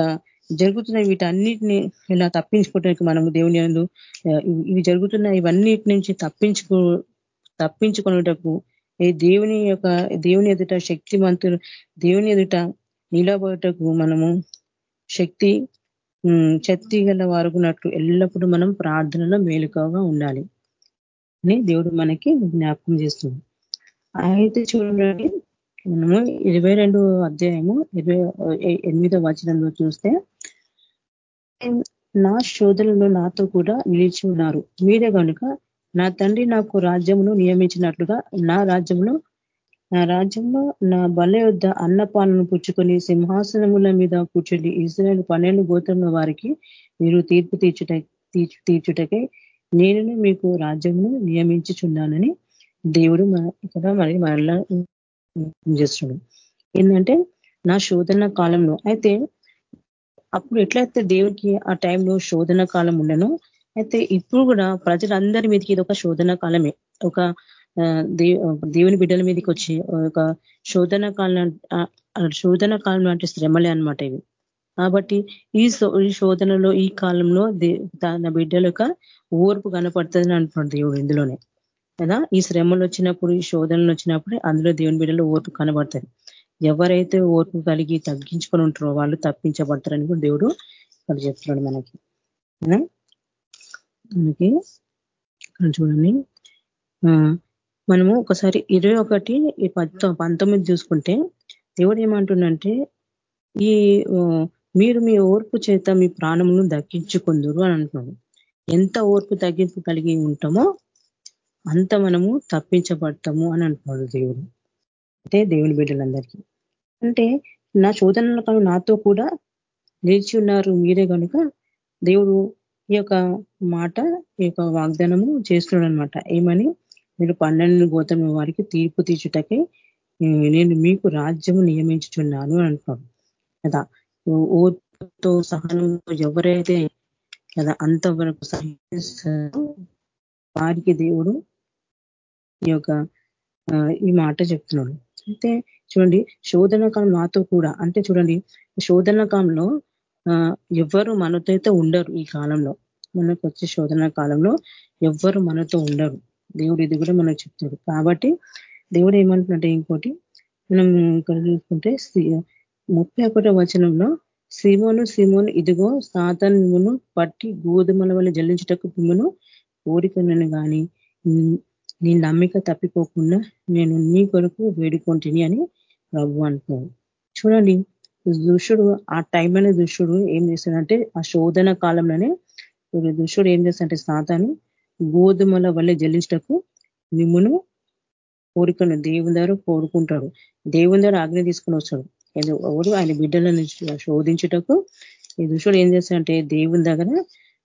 జరుగుతున్న వీటన్నిటిని ఇలా తప్పించుకోవడానికి మనము దేవుని అందు ఇవి జరుగుతున్న ఇవన్నిటి నుంచి తప్పించుకో తప్పించుకునేటప్పుడు ఈ దేవుని యొక్క దేవుని ఎదుట శక్తివంతులు దేవుని ఎదుట నిలబోటకు మనము శక్తి శక్తి గల వారుగున్నట్లు ఎల్లప్పుడూ మనం ప్రార్థనలో మేలుకగా ఉండాలి అని దేవుడు మనకి జ్ఞాపకం చేస్తుంది అయితే చూడండి. మనము ఇరవై రెండు అధ్యాయము ఇరవై ఎనిమిదో వచనంలో చూస్తే నా శోధనలు నాతో కూడా నిలిచి ఉన్నారు. మీరే కనుక నా తండ్రి నాకు రాజ్యమును నియమించినట్లుగా నా రాజ్యంలో నా రాజ్యంలో నా బల యొద్ అన్నపాలను పుచ్చుకొని సింహాసనముల మీద కూర్చుని ఇజ్రాయల్ పన్నెండు గోత్రముల వారికి మీరు తీర్పు తీర్చుట తీర్చుటకై నేను మీకు రాజ్యమును నియమించుచున్నానని దేవుడు ఇక్కడ మరి మరలా చేస్తున్నాడు. ఏంటంటే నా శోధన కాలంలో అయితే అప్పుడు ఎట్లయితే దేవుడికి ఆ టైంలో శోధన కాలం ఉండను అయితే ఇప్పుడు కూడా ప్రజలందరి మీదకి ఇది ఒక శోధన కాలమే. ఒక దేవుని బిడ్డల మీదకి వచ్చి ఒక శోధన కాలం శోధన కాలం లాంటి శ్రమలే అనమాట ఇవి. కాబట్టి ఈ శోధనలో ఈ కాలంలో తన బిడ్డల ఓర్పు కనపడుతుంది అంటున్నాడు దేవుడు ఇందులోనే. కదా? ఈ శ్రమలు వచ్చినప్పుడు ఈ శోధనలు వచ్చినప్పుడు అందులో దేవుని బిడ్డలో ఓర్పు కనబడుతుంది ఎవరైతే ఓర్పు కలిగి తగ్గించుకొని ఉంటారో వాళ్ళు తప్పించబడతారని కూడా దేవుడు ఇక్కడ చెప్తున్నాడు మనకి. మనకి చూడండి. మనము ఒకసారి ఇరవై ఒకటి ఈ పంతొమ్మిది చూసుకుంటే దేవుడు ఏమంటుండంటే ఈ మీరు మీ ఓర్పు చేత మీ ప్రాణమును దక్కించుకుందరు అని అంటున్నాడు. ఎంత ఓర్పు తగ్గింపు కలిగి ఉంటామో అంత మనము తప్పించబడతాము అని అంటున్నాడు దేవుడు. అంటే దేవుని బిడ్డలందరికీ. అంటే నా శోధనల నాతో కూడా నిలిచి ఉన్నారు మీరే కనుక దేవుడు ఈ యొక్క మాట ఈ యొక్క వాగ్దానము చేస్తున్నాడు అనమాట ఏమని? మీరు పన్నెండు గోతమ వారికి తీర్పు తీర్చుటకే నేను మీకు రాజ్యము నియమించుచున్నాను అంటున్నాడు. కదా? ఓర్పుతో సహనంతో ఎవరైతే కదా అంతవరకు సహిస్తారో వారికి దేవుడు ఈ యొక్క ఈ మాట చెప్తున్నాడు. అయితే చూడండి శోధన కాలం నాతో కూడా అంటే చూడండి శోధన కాలంలో ఎవ్వరు మనతో అయితే ఉండరు ఈ కాలంలో. మనకు వచ్చే శోధన కాలంలో ఎవ్వరు మనతో ఉండరు. దేవుడు ఇది కూడా మనకు చెప్తాడు. కాబట్టి దేవుడు ఏమంటున్నట్టే ఇంకోటి మనం ఇక్కడ చూసుకుంటే ముప్పై ఒకటో వచనంలో సీమోను సీమోను ఇదిగో సాతన్మును పట్టి గోధుమల వల్ల జల్లించుటకు మిమ్మను కోరికను కానీ నీ నమ్మిక తప్పిపోకుండా నేను నీ కొరకు వేడుకొంటిని అని ప్రభు అంటున్నాడు. చూడండి దుష్టుడు ఆ టైంలోనే దుష్టుడు ఏం చేశాడంటే ఆ శోధన కాలంలోనే దుష్టుడు ఏం చేస్తాడంటే సాతాను గోధుమల వల్ల జలించటకు మిమ్మును కోరికను దేవుని దగ్గర కోరుకుంటాడు. దేవుని దగ్గర ఆజ్ఞ తీసుకుని వస్తాడు. ఎవరు ఆయన బిడ్డలను శోధించుటకు ఈ దుష్టుడు ఏం చేస్తాడంటే దేవుని దగ్గర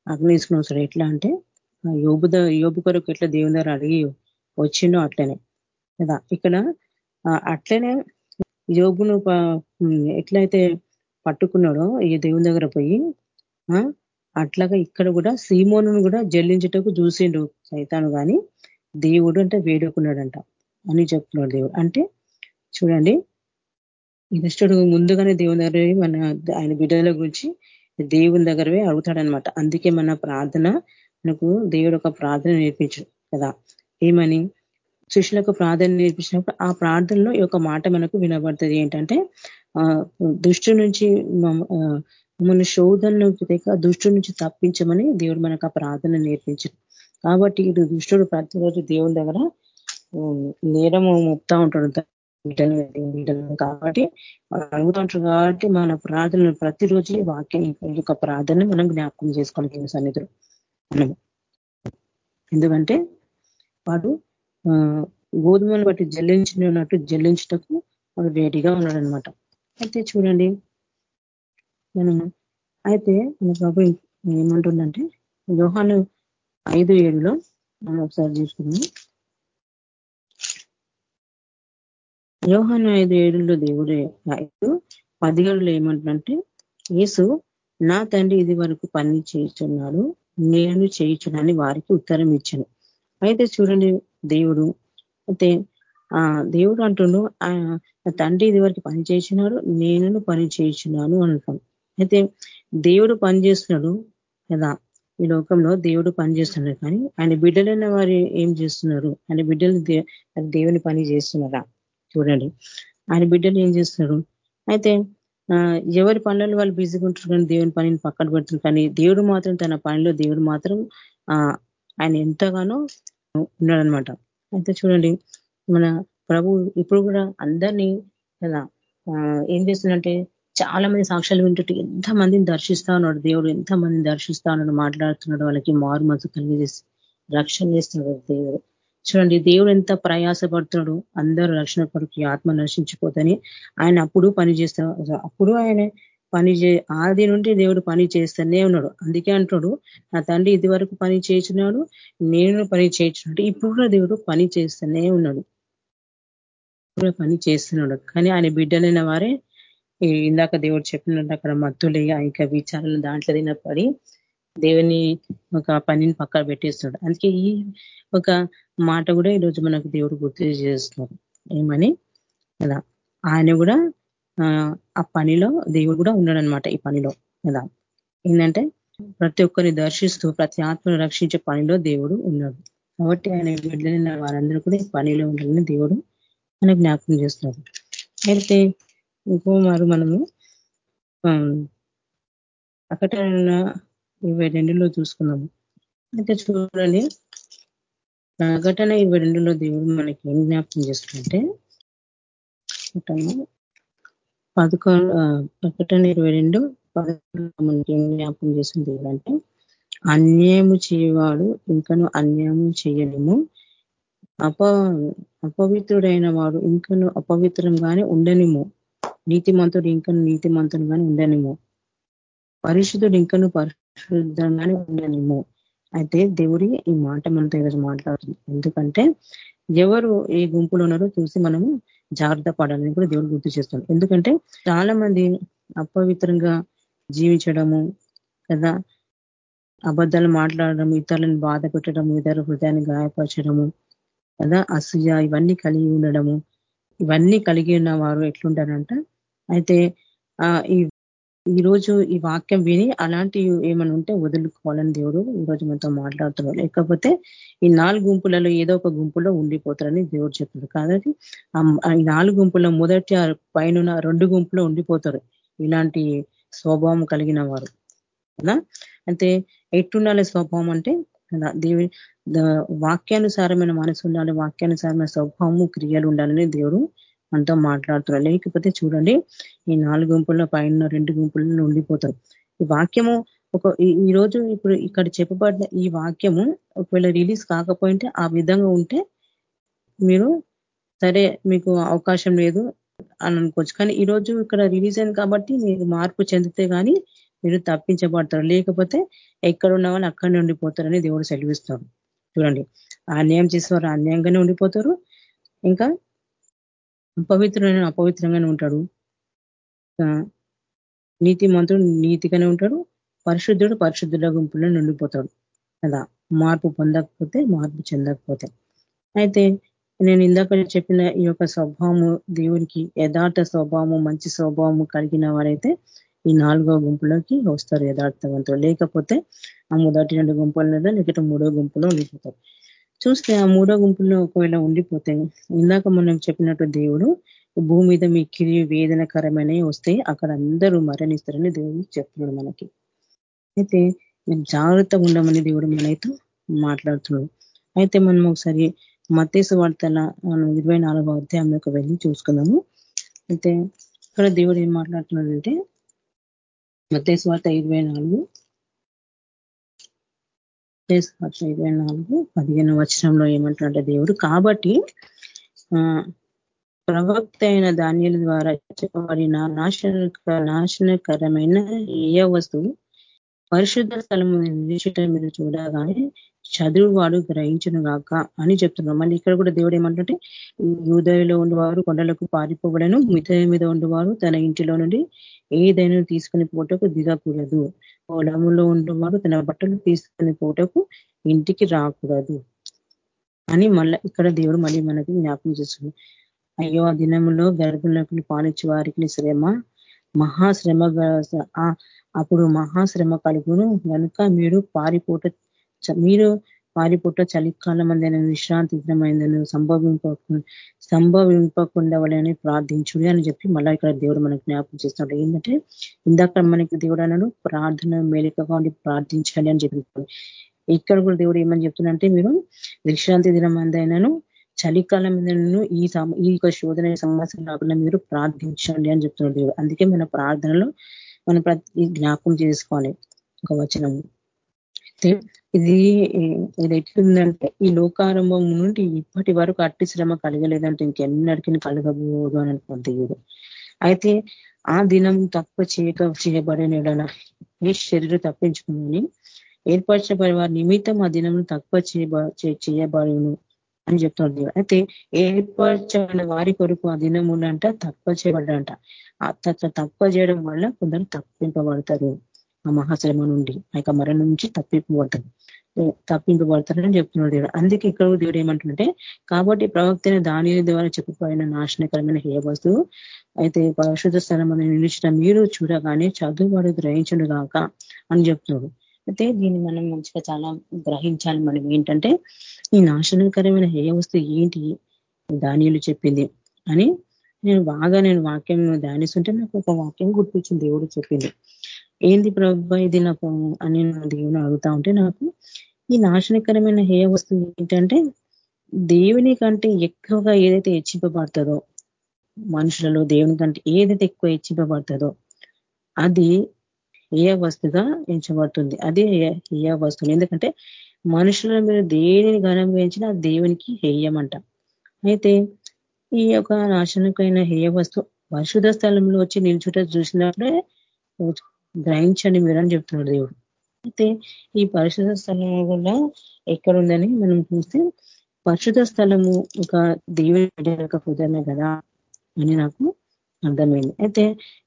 ఆజ్ఞ తీసుకుని వస్తాడు. ఎట్లా అంటే యోబు యోబు కొరకు ఎట్లా దేవుని దగ్గర అడిగి వచ్చిండో అట్లనే. కదా? ఇక్కడ అట్లనే యోగును ఎట్లయితే పట్టుకున్నాడో ఈ దేవుని దగ్గర పోయి అట్లాగా ఇక్కడ కూడా సీమోను కూడా జల్లించుటకు చూసిండు సైతాను కానీ దేవుడు అంటే వేడుకున్నాడంట అని చెప్తున్నాడు దేవుడు. అంటే చూడండి దుష్టుడు ముందుగానే దేవుని దగ్గర మన ఆయన బిడ్డల గురించి దేవుని దగ్గరవే అడుగుతాడనమాట అందుకే మన ప్రార్థన మనకు దేవుడు ఒక ప్రార్థన నేర్పించు కదా? ఏమని? శిష్యులకు ప్రార్థన నేర్పించినప్పుడు ఆ ప్రార్థనలో ఈ మాట మనకు వినబడుతుంది. ఏంటంటే దృష్టి నుంచి మన శోధనలోకి తెగ దృష్టి నుంచి తప్పించమని దేవుడు మనకు ఆ ప్రార్థన నేర్పించారు కాబట్టి ఇటు దుష్టుడు ప్రతిరోజు దేవుని దగ్గర నేరము ముప్తా ఉంటాడు. కాబట్టి అడుగుతుంటారు కాబట్టి మన ప్రార్థనలు ప్రతిరోజు వాక్యం యొక్క ప్రార్థన మనం జ్ఞాపకం చేసుకోవాలి సన్నిధులు. మనం ఎందుకంటే వాడు గోధుమను బట్టి జల్లించినట్టు జల్లించటకు వాడు వేడిగా ఉన్నాడనమాట అయితే చూడండి. మనం అయితే మన ప్రభు ఏమంటుందంటే యోహాను ఐదు ఏడులో మనం ఒకసారి చూసుకుందాం. యోహాను ఐదు ఏడులో దేవుడు ఐదు పదిహేడులో ఏమంటుందంటే యేసు నా తండ్రి ఇది వరకు పని చేస్తున్నాడు నేను చేయించునని వారికి ఉత్తరం ఇచ్చాను. అయితే చూడండి దేవుడు. అయితే ఆ దేవుడు అంటుండు తండ్రి ఇది వరకు పని చేసినాడు నేను పని చేసినాను అంటాం. అయితే దేవుడు పని చేస్తున్నాడు కదా? ఈ లోకంలో దేవుడు పని చేస్తున్నాడు కానీ ఆయన బిడ్డలైన వారు ఏం చేస్తున్నారు? ఆయన బిడ్డలు దేవుని పని చేస్తున్నారా? చూడండి. ఆయన బిడ్డలు ఏం చేస్తున్నారు? అయితే ఎవరి పనులను వాళ్ళు బిజీగా ఉంటారు కానీ దేవుని పనిని పక్కన పెడుతున్నారు కానీ దేవుడు మాత్రం తన పనిలో దేవుడు మాత్రం ఆయన ఎంతగానో ఉన్నాడనమాట అయితే చూడండి మన ప్రభు ఇప్పుడు కూడా అందరినీ కదా ఏం చేస్తుందంటే చాలా మంది సాక్ష్యాలు వింటుంటే ఎంతమందిని దర్శిస్తా ఉన్నాడు దేవుడు ఎంతమందిని దర్శిస్తా ఉన్నాడు మాట్లాడుతున్నాడు వాళ్ళకి మారు మనసు కలిగజేసి రక్షణ చేస్తున్నాడు దేవుడు. చూడండి దేవుడు ఎంత ప్రయాసపడుతున్నాడు అందరూ రక్షణ కొడుకు ఆత్మ నశించిపోతని ఆయన అప్పుడు పని చేస్తా అప్పుడు ఆయన పని చే ఆది నుండి దేవుడు పని చేస్తూనే ఉన్నాడు. అందుకే అంటున్నాడు నా తండ్రి ఇది వరకు పని చేసినాడు నేను పని చేయించినాడు ఇప్పుడు కూడా దేవుడు పని చేస్తూనే ఉన్నాడు. కూడా పని చేస్తున్నాడు. కానీ ఆయన బిడ్డలైన వారే ఇందాక దేవుడు చెప్పినట్టు అక్కడ మత్తులే ఇంకా విచారణ దాంట్లో తినపడి దేవుని ఒక పనిని పక్కన పెట్టేస్తున్నాడు. అందుకే ఈ ఒక మాట కూడా ఈరోజు మనకు దేవుడు గుర్తు చేస్తున్నారు ఏమని? అలా. ఆయన కూడా ఆ పనిలో దేవుడు కూడా ఉన్నాడనమాట ఈ పనిలో. కదా? ఏంటంటే ప్రతి ఒక్కరిని దర్శిస్తూ ప్రతి ఆత్మను రక్షించే పనిలో దేవుడు ఉన్నాడు. కాబట్టి ఆయన బిడ్డలైన వారందరూ కూడా ఈ పనిలో ఉండాలని దేవుడు మన జ్ఞాపకం చేస్తున్నారు అయితే ఇంకో మారు మనము అక్కడ ఇరవై రెండులో చూసుకున్నాము అయితే చూడండి. ప్రకటన ఇరవై రెండులో దేవుడు మనకి ఏం జ్ఞాపకం చేస్తుంటే పదకొండు ప్రకటన ఇరవై రెండు పదకొండు మనకి జ్ఞాపకం చేసింది ఏంటంటే అన్యాయము చేయవాడు ఇంకను అన్యాయము చేయలేము. అప అపవిత్రుడైన వాడు ఇంకను అపవిత్రంగానే ఉండనిము. నీతిమంతుడు ఇంకను నీతిమంతుడుగానే ఉండనిము. పరిశుద్ధుడు ఇంకను పరిశుద్ధంగానే ఉండనిము. అయితే దేవుడి ఈ మాట మనతో ఈరోజు మాట్లాడుతుంది. ఎందుకంటే ఎవరు ఏ గుంపులో ఉన్నారో చూసి మనము జాగ్రత్త పడాలని కూడా దేవుడు గుర్తు చేస్తాడు. ఎందుకంటే చాలా మంది అపవిత్రంగా జీవించడము కదా అబద్ధాలు మాట్లాడడం ఇతరులను బాధ పెట్టడం ఇతర హృదయాన్ని గాయపరచడము కదా అసూయ ఇవన్నీ కలిగి ఉండడము ఇవన్నీ కలిగి ఉన్న వారు ఎట్లుంటారంట? అయితే ఈ ఈరోజు ఈ వాక్యం విని అలాంటి ఏమైనా ఉంటే వదులుకోవాలని దేవుడు ఈరోజు మనతో మాట్లాడుతున్నారు లేకపోతే ఈ నాలుగు గుంపులలో ఏదో ఒక గుంపులో ఉండిపోతారని దేవుడు చెప్పారు కాబట్టి ఈ నాలుగు గుంపుల్లో మొదటి పైన రెండు గుంపులో ఉండిపోతారు. ఇలాంటి స్వభావం కలిగిన వారు. కదా? అంటే ఎట్టుండాలి స్వభావం అంటే దేవి వాక్యానుసారమైన మనసు ఉండాలి వాక్యానుసారమైన స్వభావము క్రియలు ఉండాలని దేవుడు మనతో మాట్లాడుతున్నారు. లేకపోతే చూడండి ఈ నాలుగు గుంపుల్లో పైన రెండు గుంపుల్లో ఉండిపోతారు. ఈ వాక్యము ఒక ఈ ఇప్పుడు ఇక్కడ చెప్పబడిన ఈ వాక్యము ఒకవేళ రిలీజ్ కాకపోయింటే ఆ విధంగా ఉంటే మీరు సరే మీకు అవకాశం లేదు అని అనుకోవచ్చు. కానీ ఈరోజు ఇక్కడ రిలీజ్ అయింది కాబట్టి మీరు మార్పు చెందితే కానీ మీరు తప్పించబడతారు. లేకపోతే ఎక్కడ ఉన్న వాళ్ళు అక్కడనే ఉండిపోతారని దేవుడు సెలవిస్తారు చూడండి. అన్యాయం చేసేవారు అన్యాయంగానే ఉండిపోతారు. ఇంకా పవిత్రుడైన అపవిత్రంగానే ఉంటాడు. నీతి మంత్రుడు నీతిగానే ఉంటాడు. పరిశుద్ధుడు పరిశుద్ధుల గుంపులో నుండిపోతాడు. కదా మార్పు పొందకపోతే మార్పు చెందకపోతే. అయితే నేను ఇందాక చెప్పిన ఈ యొక్క స్వభావము దేవునికి యథార్థ స్వభావము మంచి స్వభావము కలిగిన వారైతే ఈ నాలుగో గుంపులోకి వస్తారు యథార్థవంతులు. లేకపోతే ఆ మొదటి రెండు గుంపుల లేకపోతే మూడో గుంపులో ఉండిపోతారు. చూస్తే ఆ మూడో గుంపులో ఒకవేళ ఉండిపోతే ఇందాక మనం చెప్పినట్టు దేవుడు భూమి మీద మీ కిరి వేదనకరమైనవి వస్తే అక్కడ అందరూ మరణిస్తారని దేవుడు చెప్తున్నాడు మనకి. అయితే జాగ్రత్తగా ఉండమని దేవుడు మనైతే మాట్లాడుతున్నాడు. అయితే మనం ఒకసారి మతేసు వార్తల మనం ఇరవై నాలుగో అధ్యాయంలోకి వెళ్ళి చూసుకుందాము. అయితే ఇక్కడ దేవుడు ఏం మాట్లాడుతున్నాడంటే మతేసు వార్త ఇరవై నాలుగు మత్తే స్వార్థ ఇరవై నాలుగు పదిహేను వచనంలో ఏమంటున్నాడు దేవుడు కాబట్టి ప్రవక్త అయిన ధాన్యాల ద్వారా చెప్పబడిన నాశన నాశనకరమైన ఏ వస్తువు పరిశుద్ధ స్థలము నిలిచటం మీరు చూడగానే చదువువాడు గ్రహించను గాక అని చెప్తున్నాం మళ్ళీ ఇక్కడ కూడా దేవుడు ఏమంటుంటే యూదయలో ఉండేవారు కొండలకు పారిపోవడను మిత మీద ఉండేవారు తన ఇంటిలో నుండి ఏదైనా తీసుకుని పోటకు దిగకూడదు. పొలంలో ఉండేవారు తన బట్టలు తీసుకుని పోటకు ఇంటికి రాకూడదు అని మళ్ళీ ఇక్కడ దేవుడు మళ్ళీ మనకి జ్ఞాపకం చేస్తుంది అయ్యో ఆ దినంలో గర్భులకు పాలించే వారికి శ్రమ మహాశ్రమ అప్పుడు మహాశ్రమ కలుగును కనుక మీరు పారిపోట మీరు పారిపోట చలికాలం అందైన విశ్రాంతి దినమైందని సంభవింప సంభవింపకుండా వాళ్ళని ప్రార్థించుడి అని చెప్పి మళ్ళా ఇక్కడ దేవుడు మనకు జ్ఞాపకం చేస్తున్నాడు ఏంటంటే ఇందాక మనకి దేవుడు అన్నాడు ప్రార్థన మేలికగా ఉండి ప్రార్థించాలి అని చెప్పి ఇక్కడ కూడా దేవుడు ఏమని చెప్తున్నంటే మీరు విశ్రాంతి దినం అందైనాను చలికాలం ఈ ఈ యొక్క శోధన సమస్యలు రాకుండా మీరు ప్రార్థించండి అని చెప్తున్నాడు దేవుడు. అందుకే మన ప్రార్థనలో మనం ప్రతి జ్ఞాపకం చేసుకోవాలి. ఒక వచనం ఇది ఇది ఎట్లుందంటే ఈ లోకారంభం నుండి ఇప్పటి వరకు అట్టి శ్రమ కలగలేదంటే ఇంకెన్నడికి కలగబోదు అని అనుకోండి దేవుడు. అయితే ఆ దినం తక్కువ చేయక చేయబడిన ఈ శరీరం తప్పించుకుని ఏర్పరచబడి వారి నిమిత్తం ఆ దినం తక్కువ చేయబడిను అని చెప్తుంది అయితే ఏర్పరచబడిన వారి కొరకు ఆ దినం ఉండంట తక్కువ చేయబడ్డంట. అట్లా తక్కువ చేయడం వల్ల కొందరు తప్పింపబడతారు. ఆ మహాశ్రమ నుండి ఆ యొక్క మరణం నుంచి తప్పింపబడతారు. తప్పింపబడతారని చెప్తున్నాడు దేవుడు. అందుకే ఇక్కడ దేవుడు ఏమంటుంటే కాబట్టి ప్రవక్తైన దాని ద్వారా చెప్పిపోయిన నాశనకరమైన హే వస్తువు? అయితే పరిశుద్ధ స్థలం నిలిచిన మీరు చూడగానే చదువువాడు గ్రహించడు కాక అని చెప్తున్నాడు. అయితే దీన్ని మనం మంచిగా చాలా గ్రహించాలి. మనం ఏంటంటే ఈ నాశనకరమైన హేయ వస్తువు ఏంటి? దానియులు చెప్పింది అని నేను బాగా నేను వాక్యం ధ్యానిస్తుంటే నాకు ఒక వాక్యం గుర్తించింది దేవుడు చెప్పింది. ఏంది ప్రభు ఇది నాకు అని దేవుని అడుగుతా ఉంటే నాకు ఈ నాశనకరమైన హేయ వస్తువు ఏంటంటే దేవుని కంటే ఎక్కువగా ఏదైతే హెచ్చింపబడుతుందో మనుషులలో దేవుని కంటే ఏదైతే ఎక్కువ హెచ్చింపబడుతుందో అది హేయ వస్తుగా ఎంచబడుతుంది. అది హేయ వస్తువు ఎందుకంటే మనుషుల మీద దేనిని ఘనం వేయించినా దేవునికి హేయమంట. అయితే ఈ యొక్క నాశనకైన హేయ వస్తువు పరిశుధ స్థలంలో వచ్చి నిల్చుట చూసినప్పుడే గ్రహించండి మీరు అని చెప్తున్నాడు దేవుడు. అయితే ఈ పరిశుధ స్థలం కూడా ఎక్కడుందని మనం చూస్తే పరిశుధ స్థలము ఒక దేవుని యొక్క హృదయమే కదా అని నాకు అర్థమైంది. అయితే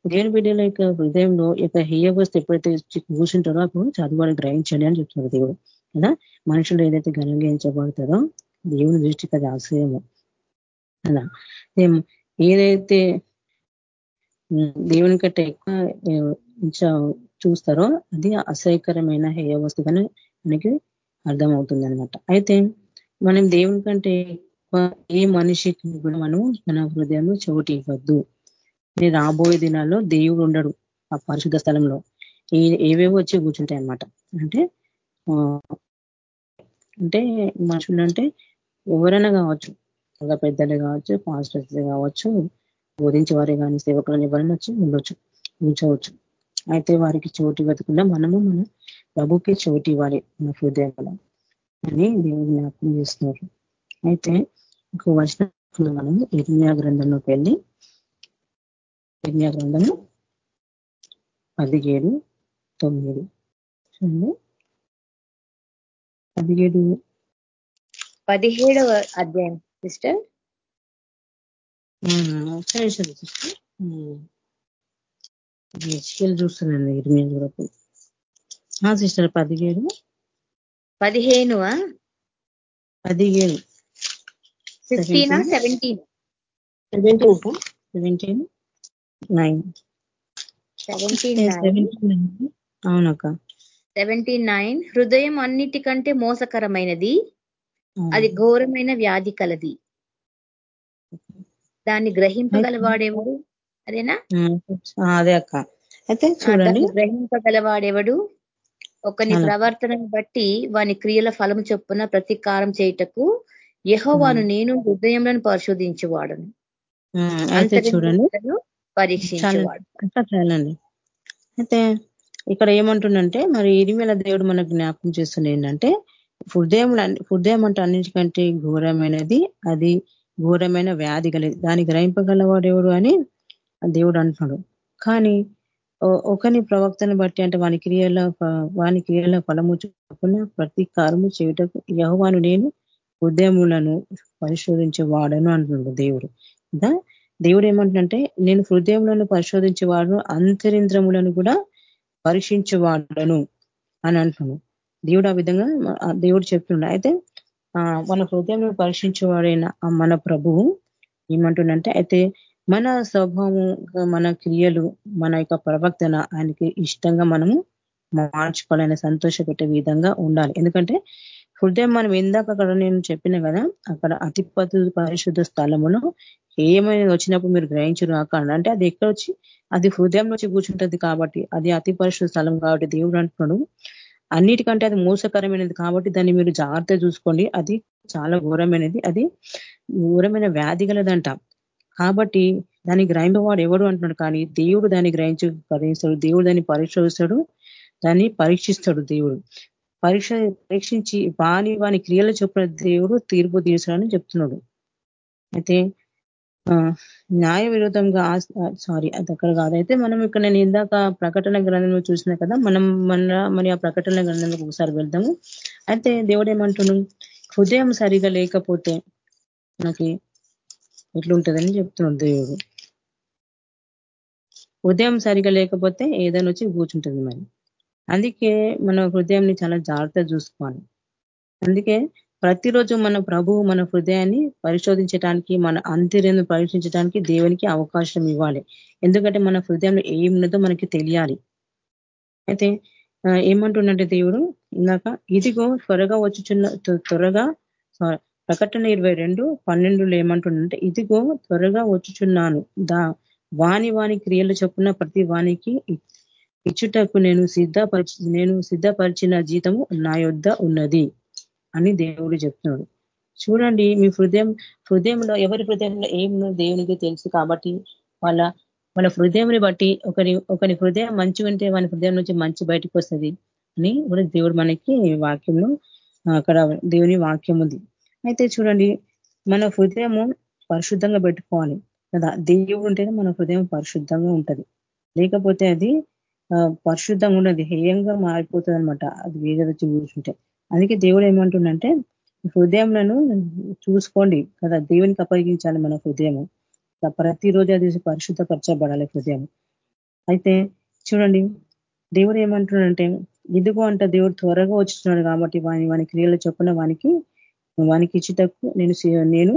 దేవుని బిడ్డల యొక్క హృదయంలో యొక్క హేయ వస్తు ఎప్పుడైతే కూర్చుంటారో అప్పుడు చదువు గ్రహించండి అని చెప్తున్నారు దేవుడు. కదా? మనుషులు ఏదైతే గణంగించబడతారో దేవుని దృష్టికి అది ఆశ్రయము. కదా? ఏదైతే దేవుని కంటే ఎక్కువ చూస్తారో అది అసహ్యకరమైన హేయ వస్తువుగానే మనకి అర్థమవుతుంది అనమాట అయితే మనం దేవుని కంటే ఏ మనిషికి కూడా మనం మన హృదయం చోటు ఇవ్వద్దు. రాబోయే దినాల్లో దేవుడు ఉండడు ఆ పరిశుద్ధ స్థలంలో. ఏవేవో వచ్చి కూర్చుంటాయి అనమాట అంటే అంటే మనుషులు అంటే ఎవరైనా కావచ్చు ఇంకా పెద్దలు కావచ్చు పాస్టర్స్ కావచ్చు బోధించే వారే కానీ సేవకులను ఎవరైనా వచ్చి ఉండొచ్చు ఉంచవచ్చు అయితే వారికి చోటు ఇవ్వకుండా మనము మన ప్రభుకి చోటు ఇవ్వాలి మన హృదయంలో. అని దేవుడు జ్ఞాపకం చేస్తున్నారు. అయితే ఇంకో వచ్చిన మనము ఇర్మియా గ్రంథంలోకి వెళ్ళి ఇర్మియా గ్రంథము పదిహేడు తొమ్మిది చూడండి. పదిహేడు పదిహేడవ అధ్యాయం సిస్టర్. సరే సరే సిస్టర్. హెచ్కేలు చూస్తున్నాను ఇరవై వరకు. సిస్టర్ పదిహేడు. పదిహేను పదిహేను సిక్స్టీనా seventeen seventeen seventeen nine seventeen అవునక్క. సెవెంటీ నైన్ హృదయం అన్నిటికంటే మోసకరమైనది. అది ఘోరమైన వ్యాధి కలది. దాన్ని గ్రహింపగలవాడేవాడు అదేనా? అదే అక్క. అయితే చూడండి. గ్రహింపగలవాడెవడు? ఒకని ప్రవర్తనను బట్టి వాని క్రియల ఫలము చొప్పున ప్రతీకారం చేయుటకు యహోవాను నేను హృదయంలో పరిశోధించేవాడను. అయితే చూడండి. పరీక్షించేవాడు అయితే ఇక్కడ ఏమంటుండంటే మరి ఇరిమేల దేవుడు మనకు జ్ఞాపకం చేస్తుంది ఏంటంటే హృదయం హృదయం అంటే అన్నిటికంటే ఘోరమైనది అది ఘోరమైన వ్యాధి కలిగి దాన్ని గ్రహింపగలవాడేవాడు అని దేవుడు అంటున్నాడు కానీ ఒకని ప్రవక్తను బట్టి అంటే వాని క్రియల వాని క్రియల ఫలము చూపుకున్న ప్రతీకారము చేయుటకు యహోవాను నేను హృదయములను పరిశోధించే వాడను అంటున్నాడు దేవుడు. ఇంకా దేవుడు ఏమంటుంటే నేను హృదయములను పరిశోధించేవాడును అంతరింద్రములను కూడా పరీక్షించేవాడను అని అంటున్నాను దేవుడు ఆ విధంగా దేవుడు చెప్తున్నాడు. అయితే మన హృదయం పరీక్షించేవాడైన మన ప్రభువు ఏమంటుండంటే అయితే మన స్వభావం మన క్రియలు మన యొక్క ప్రవర్తన ఆయనకి ఇష్టంగా మనము మార్చుకోవాలని సంతోషపెట్టే విధంగా ఉండాలి. ఎందుకంటే హృదయం మనం ఇందాక అక్కడ నేను చెప్పిన కదా అక్కడ అతి పరిశుద్ధ స్థలములో ఏమైనా వచ్చినప్పుడు మీరు గ్రహించరు అక్కడ అంటే అది ఎక్కడ వచ్చి అది హృదయం నుంచి కూర్చుంటుంది కాబట్టి అది అతి పరిశుద్ధ స్థలం కాబట్టి దేవుడు అంటున్నాడు. అన్నిటికంటే అది మోసకరమైనది కాబట్టి దాన్ని మీరు జాగ్రత్త చూసుకోండి. అది చాలా ఘోరమైనది. అది ఘోరమైన వ్యాధి గలదంట. కాబట్టి దాన్ని గ్రహింపవాడు ఎవడు అంటున్నాడు? కానీ దేవుడు దాన్ని గ్రహించి గ్రహిస్తాడు. దేవుడు దాన్ని పరిశోధిస్తాడు దాన్ని పరీక్షిస్తాడు దేవుడు. పరీక్ష పరీక్షించి వాని వాని క్రియలు చెప్పిన దేవుడు తీర్పు తీర్చాలని చెప్తున్నాడు. అయితే న్యాయ విరోధంగా సారీ అది అక్కడ కాదైతే మనం ఇక్కడ నేను ఇందాక ప్రకటన గ్రంథంలో చూసిన కదా మనం మన మరి ఆ ప్రకటన గ్రంథంలోకి ఒకసారి వెళ్దాము. అయితే దేవుడు ఏమంటున్నాం హృదయం సరిగా లేకపోతే మనకి ఎట్లుంటుందని చెప్తున్నాడు దేవుడు. ఉదయం సరిగా లేకపోతే ఏదైనా వచ్చి కూర్చుంటుంది మరి. అందుకే మన హృదయంని చాలా జాగ్రత్త చూసుకోవాలి. అందుకే ప్రతిరోజు మన ప్రభువు మన హృదయాన్ని పరిశోధించడానికి మన అంతిర్యం పరీక్షించడానికి దేవునికి అవకాశం ఇవ్వాలి. ఎందుకంటే మన హృదయంలో ఏమున్నదో మనకి తెలియాలి. అయితే ఏమంటున్నట్టే దేవుడు? ఇందాక ఇదిగో త్వరగా వచ్చుచున్న త్వరగా ప్రకటన ఇరవై రెండు పన్నెండులో ఏమంటుండంటే ఇదిగో త్వరగా వచ్చుచున్నాను. దా వాని వాని క్రియలు చొప్పున ప్రతి వానికి ఇచ్చుటకు నేను సిద్ధపరిచి నేను సిద్ధపరిచిన జీతము నా యొద్ధ ఉన్నది అని దేవుడు చెప్తున్నాడు. చూడండి మీ హృదయం హృదయంలో ఎవరి హృదయంలో ఏమో దేవునికి తెలుసు కాబట్టి వాళ్ళ వాళ్ళ హృదయంని బట్టి ఒకరి ఒకరి హృదయం మంచి ఉంటే వాని హృదయం నుంచి మంచి బయటకు వస్తుంది అని కూడా దేవుడు మనకి వాక్యంలో అక్కడ దేవుని వాక్యం ఉంది. అయితే చూడండి మన హృదయము పరిశుద్ధంగా పెట్టుకోవాలి కదా. దేవుడు ఉంటేనే మన హృదయం పరిశుద్ధంగా ఉంటుంది. లేకపోతే అది పరిశుద్ధంగా ఉన్నది హేయంగా మారిపోతుంది అనమాట అది వేరే చూసుంటే. అందుకే దేవుడు ఏమంటుండంటే హృదయంలను చూసుకోండి కదా. దేవునికి అప్పగించాలి మన హృదయము. ప్రతిరోజు అది పరిశుద్ధపరచబడాలి హృదయం అయితే చూడండి దేవుడు ఏమంటున్నాడంటే ఇదిగో అంట దేవుడు త్వరగా వచ్చినాడు కాబట్టి వాని వాని క్రియలు చొప్పున వానికి వానికి ఇచ్చుటకు నేను నేను